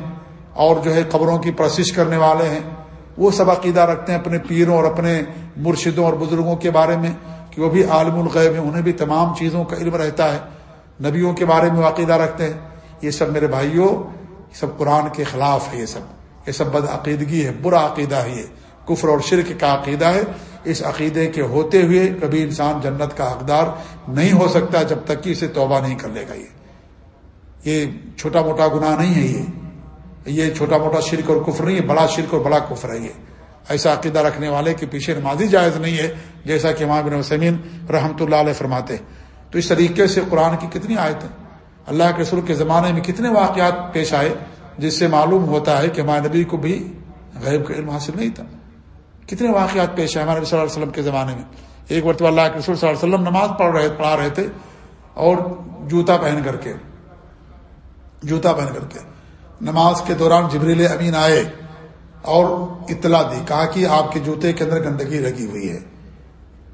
اور جو ہے قبروں کی پرسش کرنے والے ہیں، وہ سب عقیدہ رکھتے ہیں اپنے پیروں اور اپنے مرشدوں اور بزرگوں کے بارے میں کہ وہ بھی عالم الغیب ہیں۔ انہیں بھی تمام چیزوں کا علم رہتا ہے۔ نبیوں کے بارے میں وہ عقیدہ رکھتے ہیں۔ یہ سب میرے بھائیوں سب قرآن کے خلاف ہے یہ سب۔ یہ سب بد عقیدگی ہے، برا عقیدہ ہے۔ یہ کفر اور شرک کا عقیدہ ہے۔ اس عقیدے کے ہوتے ہوئے کبھی انسان جنت کا حقدار نہیں ہو سکتا جب تک کہ اسے توبہ نہیں کر لے گا یہ۔ یہ چھوٹا موٹا گناہ نہیں ہے یہ۔ یہ چھوٹا موٹا شرک اور کفر نہیں ہے، بڑا شرک اور بڑا کفر ہے یہ۔ ایسا عقیدہ رکھنے والے کے پیچھے نمازی جائز نہیں ہے، جیسا کہ امام بن وسمین رحمۃ اللہ علیہ فرماتے تو اس طریقے سے قرآن کی کتنی آیتیں، اللہ کے رسول کے زمانے میں کتنے واقعات پیش آئے۔ جس سے معلوم ہوتا ہے کہ ہمارے نبی کو بھی غیب کا علم حاصل نہیں تھا۔ کتنے واقعات پیش ہیں ہمارے نبی صلی اللہ علیہ وسلم کے زمانے میں۔ ایک مرتبہ اللہ کے رسول صلی اللہ علیہ وسلم نماز پڑھ رہے پڑھا رہے تھے اور جوتا پہن کر کے۔ جوتا پہن کر کے۔ نماز کے دوران جبریل امین آئے اور اطلاع دی، کہا کہ آپ کے جوتے کے اندر گندگی لگی ہوئی ہے۔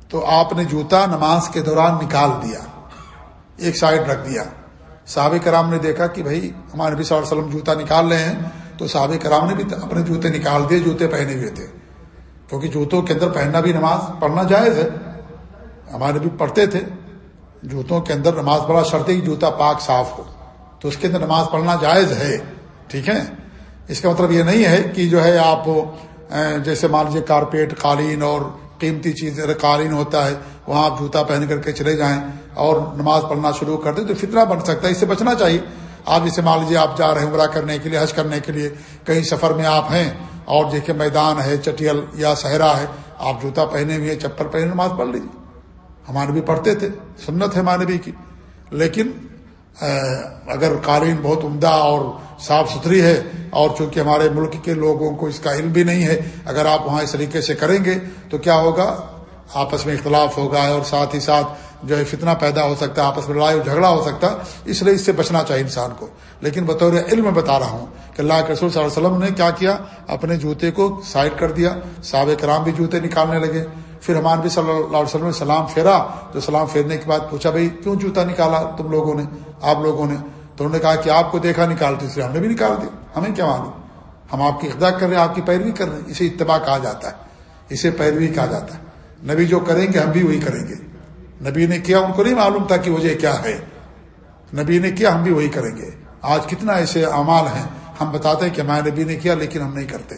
تو آپ نے جوتا نماز کے دوران نکال دیا، ایک سائڈ رکھ دیا۔ صحابہ کرام نے دیکھا کہ بھائی، ہمارے نبی صلی اللہ علیہ وسلم جوتا نکال رہے ہیں، تو صحابہ کرام نے بھی اپنے جوتے نکال دیے، جوتے پہنے ہوئے تھے۔ کیونکہ جوتوں کے اندر پہننا بھی نماز پڑھنا جائز ہے۔ ہمارے بھی پڑھتے تھے۔ جوتوں کے اندر نماز پڑھا شرط ہی جوتا پاک صاف ہو۔ تو اس کے اندر نماز پڑھنا جائز ہے۔ ٹھیک ہے؟ اس کا مطلب یہ نہیں ہے کہ جو ہے آپ جیسے مان لیجیے کارپیٹ قالین اور قیمتی چیز قالین ہوتا ہے، وہاں آپ جوتا پہن کر کے چلے جائیں اور نماز پڑھنا شروع کر دیں تو فطرہ بن سکتا ہے۔ اس سے بچنا چاہیے۔ آپ جسے مان لیجیے آپ جا رہے ہیں عمرہ کرنے کے لیے، حج کرنے کے لیے، کہیں سفر میں آپ ہیں اور دیکھیں میدان ہے، چٹیل یا صحرا ہے، آپ جوتا پہنے ہوئے چپل پہنے نماز پڑھ لیجیے ہمارے بھی پڑھتے تھے، سنت ہے ہمارے بھی کی۔ لیکن اگر قالین بہت عمدہ اور صاف ستھری ہے اور چونکہ ہمارے ملک کے لوگوں کو اس کا علم بھی نہیں ہے، اگر آپ وہاں اس طریقے سے کریں گے تو کیا ہوگا؟ آپس میں اختلاف ہوگا اور ساتھ ہی ساتھ جو ہے فتنہ پیدا ہو سکتا ہے آپس میں لڑائی اور جھگڑا ہو سکتا ہے اس لیے اس سے بچنا چاہیے انسان کو۔ لیکن بطور علم میں بتا رہا ہوں کہ اللہ کے رسول صلی اللہ علیہ وسلم نے کیا کیا؟ اپنے جوتے کو سائڈ کر دیا، صحابہ کرام بھی جوتے نکالنے لگے۔ پھر ہمان بھی صلی اللہ علیہ وسلم نے سلام پھیرا، تو سلام پھیرنے کے بعد پوچھا، بھائی کیوں جوتا نکالا تم لوگوں نے، آپ لوگوں نے؟ تو انہوں نے کہا کہ آپ کو دیکھا نکالتے اس لیے ہم نے بھی نکال دیا ہمیں کیا معلوم؟ ہم آپ کی اقدا کر رہے ہیں، آپ کی پیروی کر رہے ہیں۔ اسے اتباع کہا جاتا ہے۔ اسے پیروی کہا جاتا ہے۔ نبی جو کریں گے، ہم بھی وہی کریں گے۔ نبی نے کیا، ان کو نہیں معلوم تھا کہ وجہ کیا ہے۔ نبی نے کیا، ہم بھی وہی کریں گے۔ آج کتنا ایسے اعمال ہیں۔ ہم بتاتے ہیں کہ ہمارے نبی نے کیا، لیکن ہم نہیں کرتے۔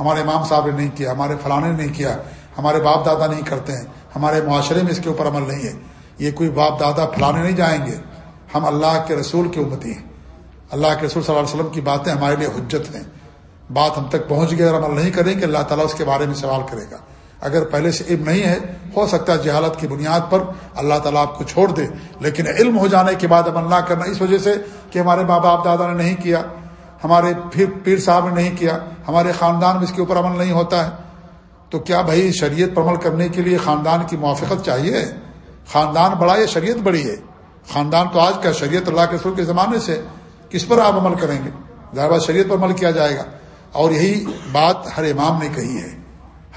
ہمارے امام صاحب نے نہیں کیا، ہمارے فلانے نے نہیں کیا، ہمارے باپ دادا نہیں کرتے ہیں۔ ہمارے معاشرے میں اس کے اوپر عمل نہیں ہے۔ یہ کوئی باپ دادا پھلانے نہیں جائیں گے۔ ہم اللہ کے رسول کی امتی ہیں۔ اللہ کے رسول صلی اللہ علیہ وسلم کی باتیں ہمارے لیے حجت ہیں۔ بات ہم تک پہنچ گئے اور عمل نہیں کریں گے، اللہ تعالیٰ اس کے بارے میں سوال کرے گا۔ اگر پہلے سے علم نہیں ہے، ہو سکتا ہے جہالت کی بنیاد پر اللہ تعالیٰ آپ کو چھوڑ دے، لیکن علم ہو جانے کے بعد عمل نہ کرنا، اس وجہ سے کہ ہمارے ماں باپ دادا نے نہیں کیا، ہمارے پھر پیر صاحب نے نہیں کیا، ہمارے خاندان میں اس کے اوپر عمل نہیں ہوتا ہے۔ تو کیا بھائی شریعت پر عمل کرنے کے لیے خاندان کی موافقت چاہیے؟ خاندان بڑا یا شریعت بڑی ہے؟ خاندان تو آج کا شریعت اللہ کے رسول کے زمانے سے کس پر آپ عمل کریں گے؟ ظاہر شریعت پر عمل کیا جائے گا۔ اور یہی بات ہر امام نے کہی ہے۔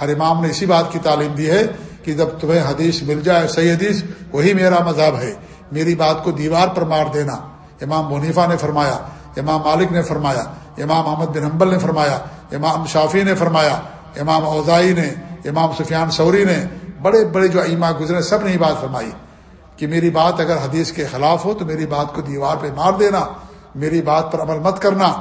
ہر امام نے اسی بات کی تعلیم دی ہے کہ جب تمہیں حدیث مل جائے، صحیح حدیث، وہی میرا مذہب ہے۔ میری بات کو دیوار پر مار دینا۔ امام منیفا نے فرمایا، امام مالک نے فرمایا، امام احمد بن حنبل نے فرمایا، امام شافی نے فرمایا، امام اوزائی نے، امام سفیان سوری نے، بڑے بڑے جو ایما گزرے، سب نے یہ بات فرمائی۔ کہ میری بات اگر حدیث کے خلاف ہو تو میری بات کو دیوار پہ مار دینا، میری بات پر عمل مت کرنا۔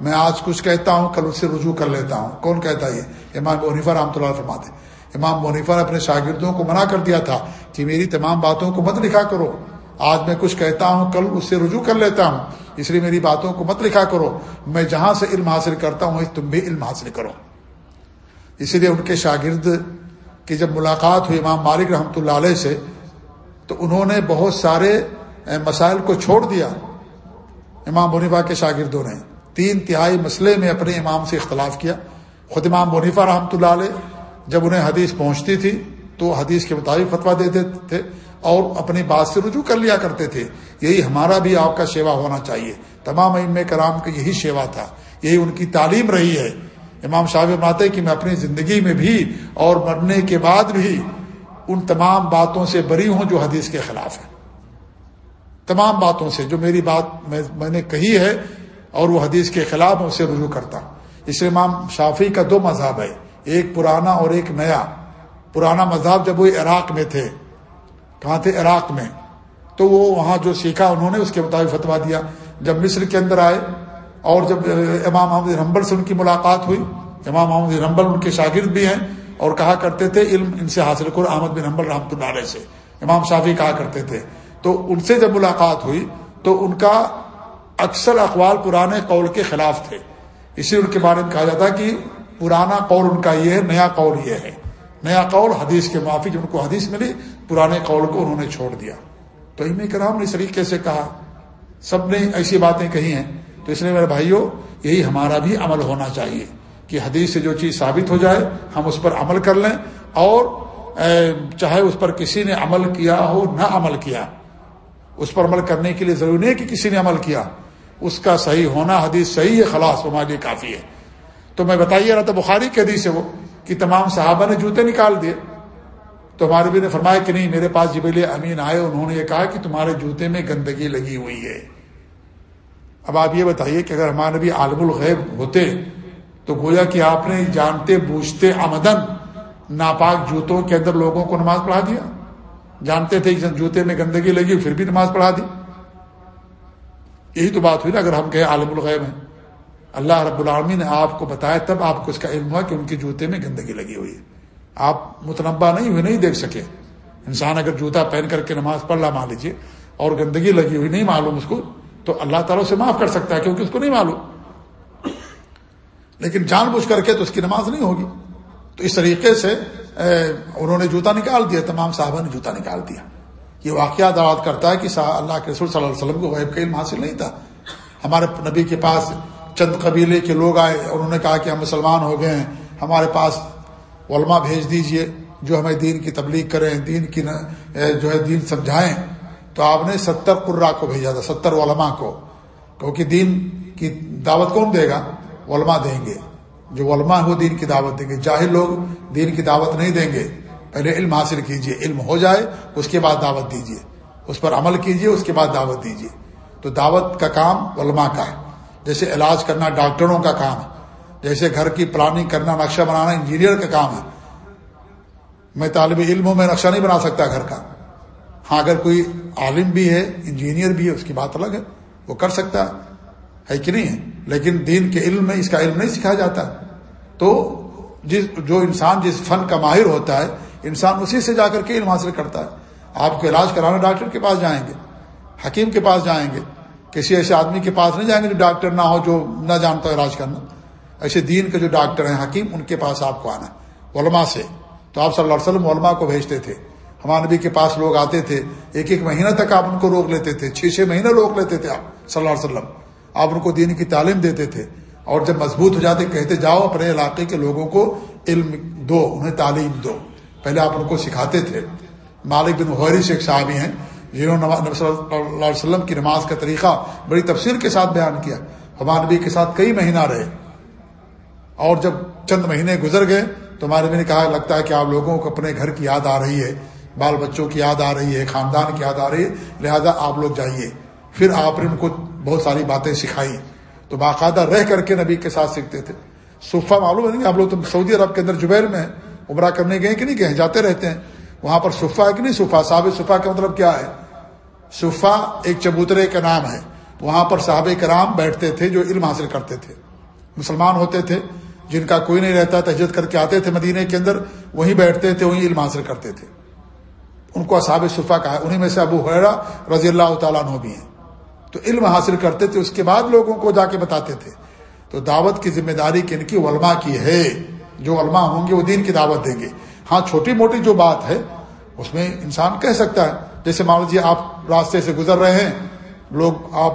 میں آج کچھ کہتا ہوں، کل اس سے رجوع کر لیتا ہوں۔ کون کہتا ہے امام منیفا رحمۃ اللہ فرماتے امام منیفا نے اپنے شاگردوں کو منع کر دیا تھا کہ میری تمام باتوں کو مت لکھا کرو۔ آج میں کچھ کہتا ہوں، کل اس سے رجوع کر لیتا ہوں۔ اس لیے میری باتوں کو مت لکھا کرو۔ میں جہاں سے علم حاصل کرتا ہوں تم بھی علم حاصل کرو۔ اسی لیے ان کے شاگرد کی جب ملاقات ہوئی امام مالک رحمۃ اللہ علیہ سے تو انہوں نے بہت سارے مسائل کو چھوڑ دیا۔ امام منیفا کے شاگردوں نے تین تہائی مسئلے میں اپنے امام سے اختلاف کیا۔ خود امام منیفا رحمۃ اللہ علیہ جب انہیں حدیث پہنچتی تھی تو حدیث کے مطابق فتویٰ دیتے تھے اور اپنی بات سے رجوع کر لیا کرتے تھے۔ یہی ہمارا بھی آپ کا شیوا ہونا چاہیے۔ تمام ام کرام کا یہی شیوا تھا۔ یہی ان کی تعلیم رہی ہے۔ امام شاہ ماتے کہ میں اپنی زندگی میں بھی اور مرنے کے بعد بھی ان تمام باتوں سے بری ہوں جو حدیث کے خلاف ہے تمام باتوں سے جو میری بات میں نے کہی ہے اور وہ حدیث کے خلاف اسے رجوع کرتا اس لیے امام شافی کا دو مذہب ہے، ایک پرانا اور ایک نیا۔ پرانا مذہب جب وہ عراق میں تھے، کہاں تھے؟ عراق میں۔ تو وہ وہاں جو سیکھا انہوں نے، اس کے مطابق فتوا دیا۔ جب مصر کے اندر آئے اور جب امام محمد رمبل سے ان کی ملاقات ہوئی، امام محمد رمبل ان کے شاگرد بھی ہیں۔ اور کہا کرتے تھے، علم ان سے حاصل کرو۔ احمد بن حمبل رحمۃ اللہ علیہ سے امام شافی کہا کرتے تھے۔ تو ان سے جب ملاقات ہوئی، تو ان کا اکثر اقوال پرانے قول کے خلاف تھے۔ اسی ان کے بارے میں کہا جاتا کہ پرانا قول ان کا یہ ہے، نیا قول یہ ہے۔ نیا قول حدیث کے معافی جب ان کو حدیث ملی، پرانے قول کو انہوں نے چھوڑ دیا۔ تو ام کرام نے اس طریقے سے کہا؟ سب نے ایسی باتیں کہی ہیں۔ تو اس لیے میرے بھائیوں یہی ہمارا بھی عمل ہونا چاہیے۔ کہ حدیث سے جو چیز ثابت ہو جائے، ہم اس پر عمل کر لیں اور چاہے اس پر کسی نے عمل کیا ہو، نہ عمل کیا۔ اس پر عمل کرنے کے لیے ضروری نہیں کہ کسی نے عمل کیا۔ اس کا صحیح ہونا، حدیث صحیح ہے، خلاص ہمارے لیے کافی ہے۔ تو میں بتائیے رہا تھا بخاری کی حدیث ہے وہ، کہ تمام صحابہ نے جوتے نکال دیے۔ تو ہمارے بھی نے فرمایا کہ نہیں، میرے پاس جبیل امین آئے، انہوں نے یہ کہا کہ تمہارے جوتے میں گندگی لگی ہوئی ہے۔ اب آپ یہ بتائیے کہ اگر ہمارے بھی عالم الغیب ہوتے تو گویا کہ آپ نے جانتے بوجھتے آمدن ناپاک جوتوں کے اندر لوگوں کو نماز پڑھا دیا۔ جانتے تھے کہ جوتے میں گندگی لگی، پھر بھی نماز پڑھا دی۔ یہی تو بات ہوئی نا، اگر ہم کہیں عالم الغیب ہیں، اللہ رب العالمی نے آپ کو بتایا، تب آپ کو اس کا علم ہوا کہ ان کے جوتے میں گندگی لگی ہوئی ہے۔ آپ متنبع نہیں ہوئے، نہیں دیکھ سکے۔ انسان اگر جوتا پہن کر کے نماز پڑھ لا مان لیجیے اور گندگی لگی ہوئی، نہیں معلوم اس کو، تو اللہ تعالیٰ سے معاف کر سکتا ہے، کیونکہ اس کو نہیں معلوم۔ لیکن جان بوجھ کر کے تو اس کی نماز نہیں ہوگی۔ تو اس طریقے سے انہوں نے جوتا نکال دیا، تمام صاحبہ نے جوتا نکال دیا۔ یہ واقعہ دعوت کرتا ہے کہ اللہ کے رسول صلی اللہ علیہ وسلم کو غیب کا علم حاصل نہیں تھا۔ ہمارے نبی کے پاس چند قبیلے کے لوگ آئے اور انہوں نے کہا کہ ہم مسلمان ہو گئے ہیں، ہمارے پاس علماء بھیج دیجیے جو ہمیں دین کی تبلیغ کریں، دین کی جو ہے دین سمجھائیں۔ تو آپ نے ستر قرا کو بھیجا تھا، ستر علماء کو۔ کیونکہ دین کی دعوت کون دے گا؟ علماء دیں گے۔ جو علماء وہ دین کی دعوت دیں گے۔ جاہل لوگ دین کی دعوت نہیں دیں گے۔ پہلے علم حاصل کیجیے، علم ہو جائے، اس کے بعد دعوت دیجیے۔ اس پر عمل کیجیے، اس کے بعد دعوت دیجیے۔ تو دعوت کا کام علماء کا ہے۔ جیسے علاج کرنا ڈاکٹروں کا کام ہے۔ جیسے گھر کی پلاننگ کرنا، نقشہ بنانا انجینئر کا کام ہے۔ میں طالب علم ہوں، میں نقشہ نہیں بنا سکتا گھر کا۔ ہاں اگر کوئی عالم بھی ہے انجینئر بھی ہے، اس کی بات الگ ہے۔ وہ کر سکتا ہے۔ ہے کہ نہیں؟ ہے لیکن دین کے علم میں اس کا علم نہیں سکھایا جاتا۔ تو جس، جو انسان جس فن کا ماہر ہوتا ہے، انسان اسی سے جا کر کے علم حاصل کرتا ہے۔ آپ کو علاج کرانا ڈاکٹر کے پاس جائیں گے، حکیم کے پاس جائیں گے۔ کسی ایسے آدمی کے پاس نہیں جائیں گے جو ڈاکٹر نہ ہو، جو نہ جانتا ہو علاج کرنا۔ ایسے دین کے جو ڈاکٹر ہیں، حکیم، ان کے پاس آپ کو آنا علماء سے۔ تو آپ صلی اللہ علیہ وسلم علماء کو بھیجتے تھے۔ ہمارے نبی کے پاس لوگ آتے تھے۔ ایک ایک مہینہ تک آپ ان کو روک لیتے تھے۔ چھ چھ مہینے روک لیتے تھے آپ صلی اللہ علیہ وسلم۔ آپ ان کو دین کی تعلیم دیتے تھے اور جب مضبوط ہو جاتے کہتے جاؤ اپنے علاقے کے لوگوں کو علم دو، انہیں تعلیم دو۔ پہلے آپ ان کو سکھاتے تھے۔ مالک بن غوری سے ایک صحابی ہیں، جنہوں نے صلی اللہ علیہ وسلم کی نماز کا طریقہ بڑی تفصیل کے ساتھ بیان کیا۔ ہمارے نبی کے ساتھ کئی مہینہ رہے۔ اور جب چند مہینے گزر گئے تو ہمارے نے کہا، لگتا ہے کہ آپ لوگوں کو اپنے گھر کی یاد آ رہی ہے، بال بچوں کی یاد آ رہی ہے، خاندان کی یاد آ رہی ہے، لہذا آپ لوگ جائیے۔ پھر آپ نے ان کو بہت ساری باتیں سکھائی تو باقاعدہ رہ کر کے نبی کے ساتھ سیکھتے تھے۔ صفا معلوم ہے نہیں؟ آپ لوگ تو سعودی عرب کے اندر جبیر میں عمرہ کرنے گئے کہ نہیں گئے؟ جاتے رہتے ہیں۔ وہاں پر صفا ہے کہ نہیں صفا صحاب صفا کا مطلب کیا ہے؟ صفا ایک چبوترے کا نام ہے۔ وہاں پر صحابہ کرام بیٹھتے تھے جو علم حاصل کرتے تھے۔ مسلمان ہوتے تھے۔ جن کا کوئی نہیں رہتا تجد کر کے آتے تھے مدینے کے اندر، وہیں بیٹھتے تھے، وہیں علم حاصل کرتے تھے۔ ان کو اصحاب صفا کہا انہیں میں سے ابو حیرا رضی اللہ تعالیٰ عنہ بھی ہیں۔ تو علم حاصل کرتے تھے، اس کے بعد لوگوں کو جا کے بتاتے تھے۔ تو دعوت کی ذمہ داری کن کی علماء کی ہے، جو علماء ہوں گے وہ دین کی دعوت دیں گے۔ ہاں چھوٹی موٹی جو بات ہے، اس میں انسان کہہ سکتا ہے، جیسے مان لیجیے آپ راستے سے گزر رہے ہیں، لوگ آپ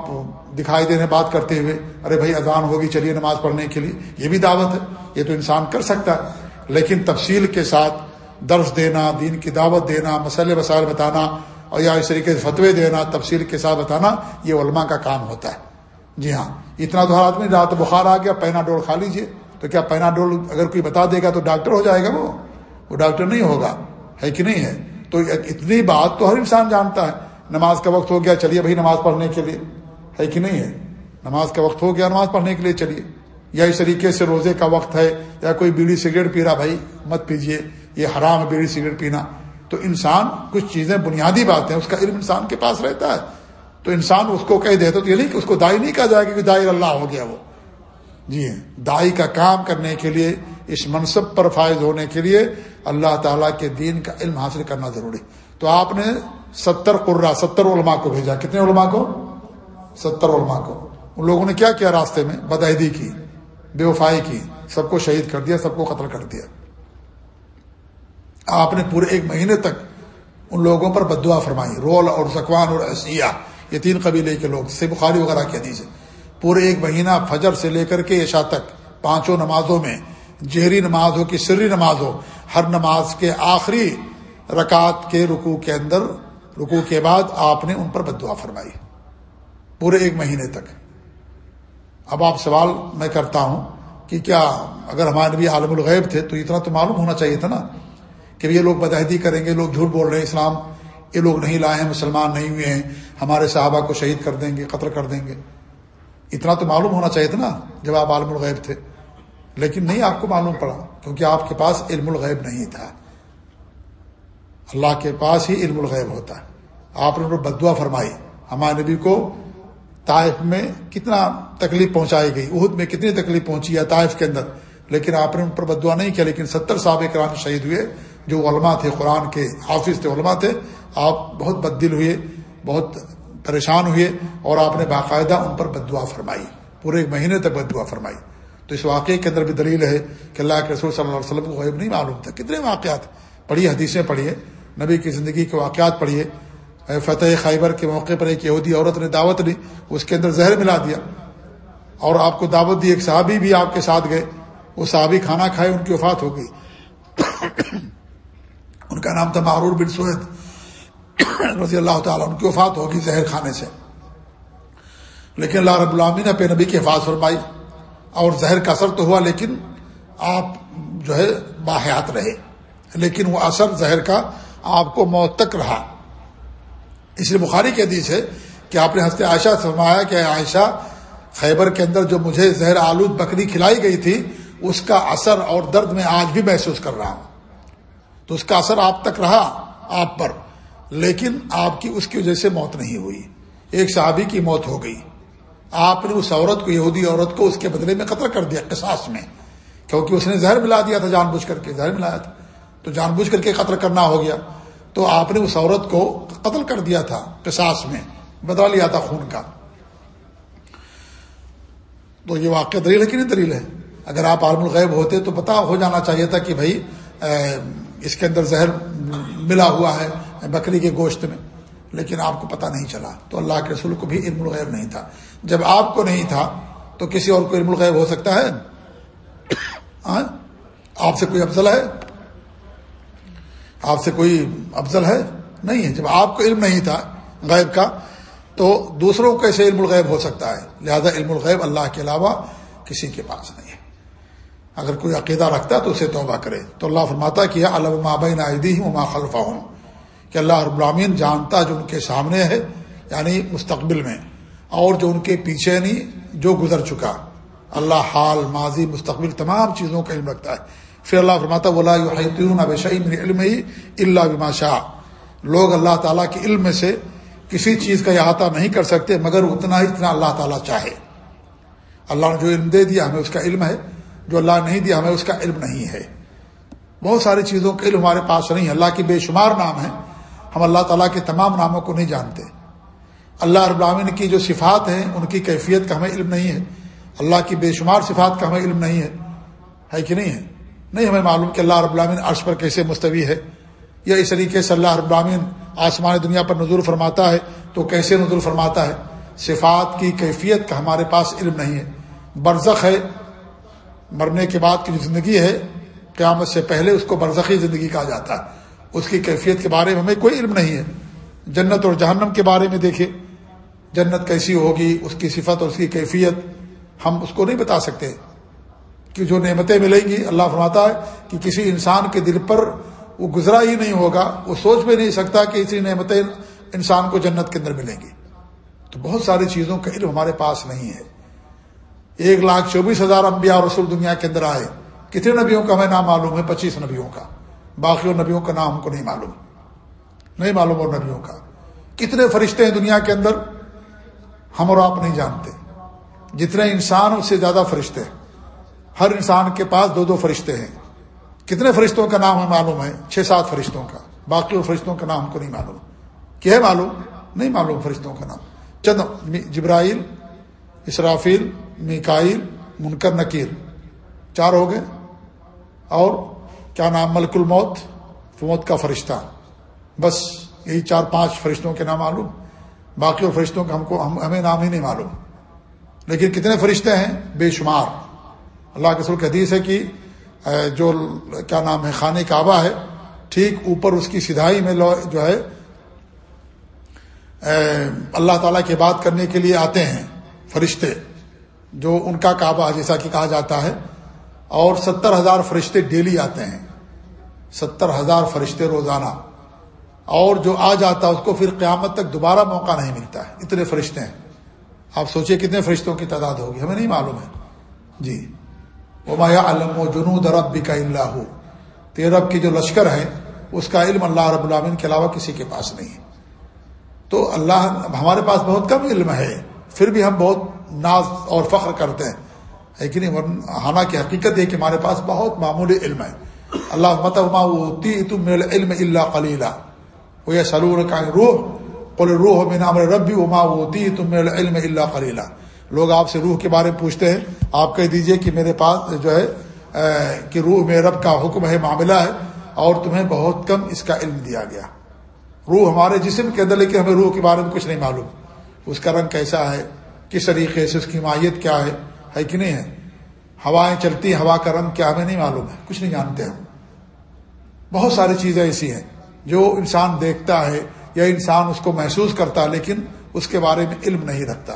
دکھائی دینے بات کرتے ہوئے، ارے بھائی اذان ہوگی، چلیے نماز پڑھنے کے لیے۔ یہ بھی دعوت ہے، یہ تو انسان کر سکتا ہے۔ لیکن تفصیل کے ساتھ درس دینا، دین کی دعوت دینا، مسئلے وسائل بتانا اور یا اس طریقے سے فتوے دینا، تفصیل کے ساتھ بتانا، یہ علماء کا کام ہوتا ہے۔ جی ہاں اتنا تو ہر آدمی رات بخار آ گیا پینا ڈول کھا لیجیے تو کیا پینا ڈول اگر کوئی بتا دے گا تو ڈاکٹر ہو جائے گا وہ؟ وہ ڈاکٹر نہیں ہوگا۔ ہے کہ نہیں ہے؟ تو اتنی بات تو ہر انسان جانتا ہے۔ نماز کا وقت ہو گیا، چلیے بھائی نماز پڑھنے کے لیے۔ ہے کہ نہیں ہے؟ نماز کا وقت ہو گیا، نماز پڑھنے کے لیے چلیے۔ یا اس طریقے سے روزے کا وقت ہے، یا کوئی بیڑی سگریٹ پی رہا بھائی مت پیجیے یہ حرام ہے بیڑی سگریٹ پینا۔ تو انسان کچھ چیزیں بنیادی باتیں اس کا علم انسان کے پاس رہتا ہے۔ تو انسان اس کو کہہ دیتا تو یہ نہیں کہ اس کو دائی نہیں کہا جائے گا کہ دائی اللہ ہو گیا وہ۔ جی ہاں، دائی کا کام کرنے کے لیے، اس منصب پر فائز ہونے کے لیے اللہ تعالیٰ کے دین کا علم حاصل کرنا ضروری۔ تو آپ نے ستر قرا ستر علماء کو بھیجا۔ کتنے علماء کو؟ ستر علماء کو۔ ان لوگوں نے کیا کیا راستے میں؟ بدعیدی کی، بے وفائی کی، سب کو شہید کر دیا، سب کو قتل کر دیا۔ آپ نے پورے ایک مہینے تک ان لوگوں پر بدعا فرمائی، رول اور زکوان اور ایسیا یہ تین قبیلے کے لوگ سے بخاری وغیرہ کی حدیث ہے۔ پورے ایک مہینہ فجر سے لے کر کے عشاء تک، پانچوں نمازوں میں، جہری نماز ہو کہ سری نماز ہو، ہر نماز کے آخری رکعت کے رکوع کے اندر، رکوع کے بعد آپ نے ان پر بدعا فرمائی۔ پورے ایک مہینے تک۔ اب آپ سوال میں کرتا ہوں کہ کیا اگر ہمارے نبی عالم الغیب تھے تو اتنا تو معلوم ہونا چاہیے تھا نا؟ کہ یہ لوگ بدہدی کریں گے، لوگ جھوٹ بول رہے ہیں، اسلام یہ لوگ نہیں لائے ہیں، مسلمان نہیں ہوئے ہیں، ہمارے صحابہ کو شہید کر دیں گے، قتل کر دیں گے۔ اتنا تو معلوم ہونا چاہیے تھا نا جب آپ عالم الغیب تھے۔ لیکن نہیں، آپ کو معلوم پڑا، کیونکہ آپ کے پاس علم الغیب نہیں تھا۔ اللہ کے پاس ہی علم الغیب ہوتا۔ ہے آپ نے بدوا فرمائی۔ ہمارے نبی کو طائف میں کتنا تکلیف پہنچائی گئی۔ عہد میں کتنی تکلیف پہنچی ہے طائف کے اندر۔ لیکن آپ نے ان پر بدعا نہیں کیا، لیکن ستر صحابہ کرام شہید ہوئے۔ جو علماء تھے، قرآن کے حافظ تھے، علماء تھے، آپ بہت بد دل ہوئے، بہت پریشان ہوئے اور آپ نے باقاعدہ ان پر بدعا فرمائی، پورے ایک مہینے تک بدعا فرمائی۔ تو اس واقعے کے اندر بھی دلیل ہے کہ اللہ کے رسول صلی اللہ علیہ وسلم کو غیب نہیں معلوم تھا۔ کتنے واقعات پڑھیے حدیثیں پڑھیے نبی کی زندگی کے واقعات پڑھیے فتح خیبر کے موقع پر ایک یہودی عورت نے دعوت لی، اس کے اندر زہر ملا دیا۔ اور آپ کو دعوت دی، ایک صحابی بھی آپ کے ساتھ گئے، وہ صحابی کھانا کھائے، ان کی وفات ہو گئی۔ ان کا نام تھا معرور بن سوید رضی اللہ تعالیٰ ان کی وفات ہوگی زہر کھانے سے۔ لیکن اللہ رب العامی نے پہ نبی کی حفاظ فرمائی اور زہر کا اثر تو ہوا، لیکن آپ جو ہے باحیات رہے۔ لیکن وہ اثر زہر کا آپ کو موت تک رہا۔ اس لیے بخاری کے حدیث ہے کہ آپ نے ہنستے عائشہ سے فرمایا کہ عائشہ، خیبر کے اندر جو مجھے زہر آلود بکری کھلائی گئی تھی، اس کا اثر اور درد میں آج بھی محسوس کر رہا ہوں۔ تو اس کا اثر آپ تک رہا، آپ پر۔ لیکن آپ کی اس کی وجہ سے موت نہیں ہوئی۔ ایک صحابی کی موت ہو گئی۔ آپ نے اس عورت کو، یہودی عورت کو اس کے بدلے میں قتل کر دیا قصاص میں، کیونکہ اس نے زہر ملا دیا تھا جان بوجھ کر کے، زہر ملایا تھا۔ تو جان بوجھ کر کے قتل کرنا ہو گیا۔ تو آپ نے اس عورت کو قتل کر دیا تھا قصاص میں بدلا لیا تھا خون کا۔ تو یہ واقعہ دلیل ہے کہ نہیں دلیل ہے؟ اگر آپ عالم الغیب ہوتے تو پتا ہو جانا چاہیے تھا کہ بھائی اس کے اندر زہر ملا ہوا ہے بکری کے گوشت میں، لیکن آپ کو پتا نہیں چلا۔ تو اللہ کے رسول کو بھی علم الغیب نہیں تھا۔ جب آپ کو نہیں تھا، تو کسی اور کو علم الغیب ہو سکتا ہے؟ ہاں؟ آپ سے کوئی افضل ہے؟ آپ سے کوئی افضل ہے؟ نہیں ہے۔ جب آپ کو علم نہیں تھا غیب کا، تو دوسروں کو کیسے علم الغیب ہو سکتا ہے۔ لہذا علم الغیب اللہ کے علاوہ کسی کے پاس نہیں ہے۔ اگر کوئی عقیدہ رکھتا ہے تو اسے توبہ کرے۔ تو اللہ فرماتا کہ علامہ بین عیدی ہوں ما خلفہ ہوں کہ اللہ رب العامین جانتا جو ان کے سامنے ہے یعنی مستقبل میں، اور جو ان کے پیچھے نہیں، جو گزر چکا۔ اللہ حال، ماضی، مستقبل، تمام چیزوں کا علم رکھتا ہے۔ پھر اللہ فرماتا بولا علم ہی اللہ شاہ لوگ اللہ تعالیٰ کے علم میں سے کسی چیز کا احاطہ نہیں کر سکتے، مگر اتنا ہی اتنا اللہ تعالیٰ چاہے۔ اللہ نے جو علم دے دیا، ہمیں اس کا علم ہے۔ جو اللہ نے نہیں دیا، ہمیں اس کا علم نہیں ہے۔ بہت ساری چیزوں کا علم ہمارے پاس نہیں ہے اللہ کے بے شمار نام ہیں۔ ہم اللہ تعالیٰ کے تمام ناموں کو نہیں جانتے۔ اللہ رب العالمین کی جو صفات ہیں، ان کی کیفیت کا ہمیں علم نہیں ہے۔ اللہ کی بے شمار صفات کا ہمیں علم نہیں ہے۔ ہے کہ نہیں ہے؟ نہیں ہمیں معلوم کہ اللہ رب العالمین عرش پر کیسے مستوی ہے۔ یا اس طریقے سے اللہ رب العالمین آسمان دنیا پر نظور فرماتا ہے تو کیسے نظور فرماتا ہے؟ صفات کی کیفیت کا ہمارے پاس علم نہیں ہے۔ برزخ ہے۔ مرنے کے بعد کی جو زندگی ہے، قیامت سے پہلے اس کو برزخی زندگی کہا جاتا ہے۔ اس کی کیفیت کے بارے میں ہمیں کوئی علم نہیں ہے۔ جنت اور جہنم کے بارے میں دیکھیں جنت کیسی ہوگی، اس کی صفت اور اس کی کیفیت ہم اس کو نہیں بتا سکتے۔ کہ جو نعمتیں ملیں گی، اللہ فرماتا ہے کہ کسی انسان کے دل پر وہ گزرا ہی نہیں ہوگا، وہ سوچ بھی نہیں سکتا کہ اسی نعمتیں انسان کو جنت کے اندر ملیں گی۔ تو بہت ساری چیزوں کا علم ہمارے پاس نہیں ہے۔ ایک لاکھ چوبیس ہزار انبیاء اور رسول دنیا کے اندر آئے۔ کتنے نبیوں کا ہمیں نام معلوم ہے؟ پچیس نبیوں کا۔ باقی اور نبیوں کا نام ہم کو نہیں معلوم۔ نہیں معلوم اور نبیوں کا۔ کتنے فرشتے ہیں دنیا کے اندر؟ ہم اور آپ نہیں جانتے۔ جتنے انسان اس سے زیادہ فرشتے ہیں۔ ہر انسان کے پاس دو دو فرشتے ہیں۔ کتنے فرشتوں کا نام ہمیں معلوم ہے؟ چھ سات فرشتوں کا۔ باقی فرشتوں کا نام ہم کو نہیں معلوم۔ کیا ہے معلوم؟ نہیں معلوم فرشتوں کا نام۔ چند جبرائیل، اسرافیل میکائل، منکر، نکیر۔ چار ہو گئے۔ اور کیا نام؟ ملک الموت، موت کا فرشتہ۔ بس یہی چار پانچ فرشتوں کے نام معلوم۔ باقی اور فرشتوں کا ہم کو ہمیں نام ہی نہیں معلوم۔ لیکن کتنے فرشتے ہیں؟ بے شمار۔ اللہ کے سر حدیث ہے کہ جو کیا نام ہے؟ خانہ کعبہ ہے، ٹھیک اوپر اس کی سدھائی میں جو ہے اللہ تعالیٰ کی بات کرنے کے لیے آتے ہیں فرشتے۔ جو ان کا کعبہ جیسا کہ کہا جاتا ہے، اور ستر ہزار فرشتے ڈیلی آتے ہیں۔ ستر ہزار فرشتے روزانہ۔ اور جو آ جاتا ہے، اس کو پھر قیامت تک دوبارہ موقع نہیں ملتا ہے۔ اتنے فرشتے ہیں۔ آپ سوچئے کتنے فرشتوں کی تعداد ہوگی، ہمیں نہیں معلوم ہے۔ جی۔ مایا علم و جنود رب کا اللہ ہو رب کی جو لشکر ہے، اس کا علم اللہ رب العامن کے علاوہ کسی کے پاس نہیں ہے۔ تو اللہ ہمارے پاس بہت کم علم ہے، پھر بھی ہم بہت ناز اور فخر کرتے ہیں۔ ہے کہ حالانکہ حقیقت ہے کہ ہمارے پاس بہت معمولی علم ہے۔ اللہ مت تم علم اللہ کلیلہ وہ یہ سرور کا روح روح میں نام ربی اما وتی تم علم اللہ کلیلہ لوگ آپ سے روح کے بارے میں پوچھتے ہیں۔ آپ کہہ دیجیے کہ میرے پاس جو ہے کہ روح میں رب کا حکم ہے، معاملہ ہے، اور تمہیں بہت کم اس کا علم دیا گیا۔ روح ہمارے جسم کے اندر، لیکن ہمیں روح کے بارے میں کچھ نہیں معلوم۔ اس کا رنگ کیسا ہے؟ کس طریقے سے اس کی ماہیت کیا ہے ہے کہ نہیں ہے؟ ہوائیں چلتی ہوا کا رنگ کیا ہمیں نہیں معلوم ہے، کچھ نہیں جانتے ہم۔ بہت ساری چیزیں ایسی ہیں جو انسان دیکھتا ہے یا انسان اس کو محسوس کرتا لیکن اس کے بارے میں علم نہیں رکھتا۔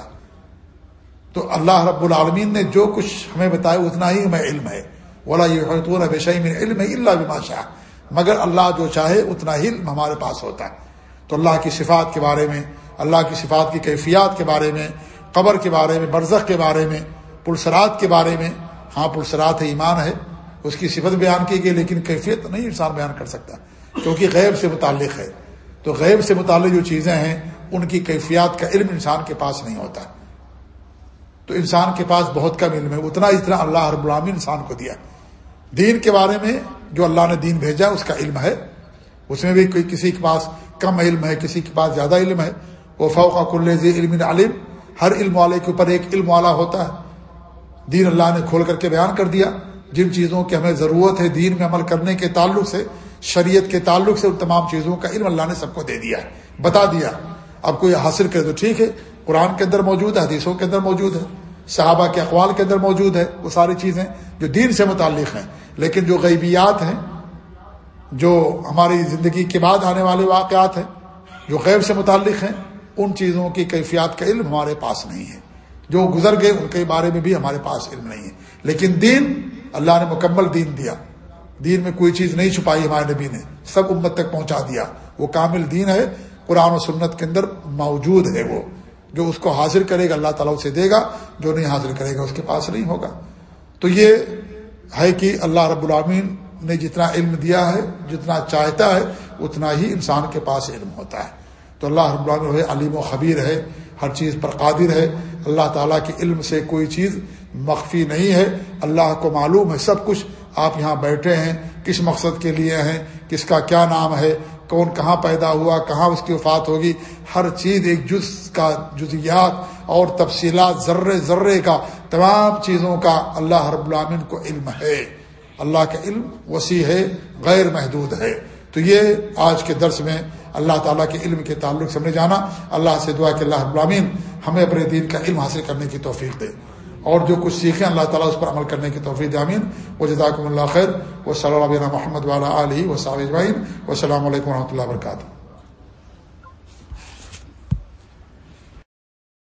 تو اللہ رب العالمین نے جو کچھ ہمیں بتایا، اتنا ہی ہمیں علم ہے۔ بولا یہ بے میں علم ہے اللہ بادشاہ مگر اللہ جو چاہے، اتنا ہی علم ہمارے پاس ہوتا ہے۔ تو اللہ کی صفات کے بارے میں، اللہ کی صفات کی کیفیات کے بارے میں قبر کے بارے میں، برزخ کے بارے میں، پلسرات کے بارے میں ہاں پلسرات ایمان ہے، اس کی صفت بیان کی گئی، لیکن کیفیت نہیں انسان بیان کر سکتا، کیونکہ غیب سے متعلق ہے۔ تو غیب سے متعلق جو چیزیں ہیں، ان کی کیفیات کا علم انسان کے پاس نہیں ہوتا۔ تو انسان کے پاس بہت کم علم ہے، اتنا اتنا اللہ رب العالمین انسان کو دیا۔ دین کے بارے میں جو اللہ نے دین بھیجا، اس کا علم ہے۔ اس میں بھی کوئی کسی کے پاس کم علم ہے، کسی کے پاس زیادہ علم ہے۔ وہ فوقا کل علم علم ہر علم والے کے اوپر ایک علم والا ہوتا ہے۔ دین اللہ نے کھول کر کے بیان کر دیا۔ جن چیزوں کی ہمیں ضرورت ہے دین میں عمل کرنے کے تعلق سے، شریعت کے تعلق سے، ان تمام چیزوں کا علم اللہ نے سب کو دے دیا ہے۔ بتا دیا۔ اب کوئی حاصل کرے تو ٹھیک ہے۔ قرآن کے اندر موجود ہے، حدیثوں کے اندر موجود ہے۔ صحابہ کے اقوال کے اندر موجود ہے۔ وہ ساری چیزیں جو دین سے متعلق ہیں۔ لیکن جو غیبیات ہیں، جو ہماری زندگی کے بعد آنے والے واقعات ہیں، جو غیب سے متعلق ہیں ان چیزوں کی کیفیات کا علم ہمارے پاس نہیں ہے۔ جو گزر گئے ان کے بارے میں بھی ہمارے پاس علم نہیں ہے۔ لیکن دین، اللہ نے مکمل دین دیا۔ دین میں کوئی چیز نہیں چھپائی ہمارے نبی نے۔ سب امت تک پہنچا دیا۔ وہ کامل دین ہے۔ قرآن و سنت کے اندر موجود ہے وہ۔ جو اس کو حاضر کرے گا، اللہ تعالیٰ اسے دے گا۔ جو نہیں حاضر کرے گا، اس کے پاس نہیں ہوگا۔ تو یہ ہے کہ اللہ رب العامین نے جتنا علم دیا ہے، جتنا چاہتا ہے، اتنا ہی انسان کے پاس علم ہوتا ہے۔ تو اللہ رب العالمین علیم و خبیر ہے، ہر چیز پر قادر ہے۔ اللہ تعالیٰ کے علم سے کوئی چیز مخفی نہیں ہے۔ اللہ کو معلوم ہے سب کچھ۔ آپ یہاں بیٹھے ہیں، کس مقصد کے لیے ہیں، کس کا کیا نام ہے، کون کہاں پیدا ہوا، کہاں اس کی وفات ہوگی۔ ہر چیز ایک جز کا جزیات اور تفصیلات ذرے ذرے کا، تمام چیزوں کا اللہ رب العامن کو علم ہے۔ اللہ کا علم وسیع ہے، غیر محدود ہے۔ تو یہ آج کے درس میں اللہ تعالیٰ کے علم کے تعلق سے ہم نے جانا۔ اللہ سے دعا کہ اللہ رب ہمیں اپنے دین کا علم حاصل کرنے کی توفیق دے۔ اور جو کچھ سیکھیں، اللہ تعالیٰ اس پر عمل کرنے کی توفیق دامین و جزاکم اللہ خیر۔ و صلی اللہ محمد والا علیہ و صاحب و السلام علیکم و رحمۃ اللہ وبرکاتہ۔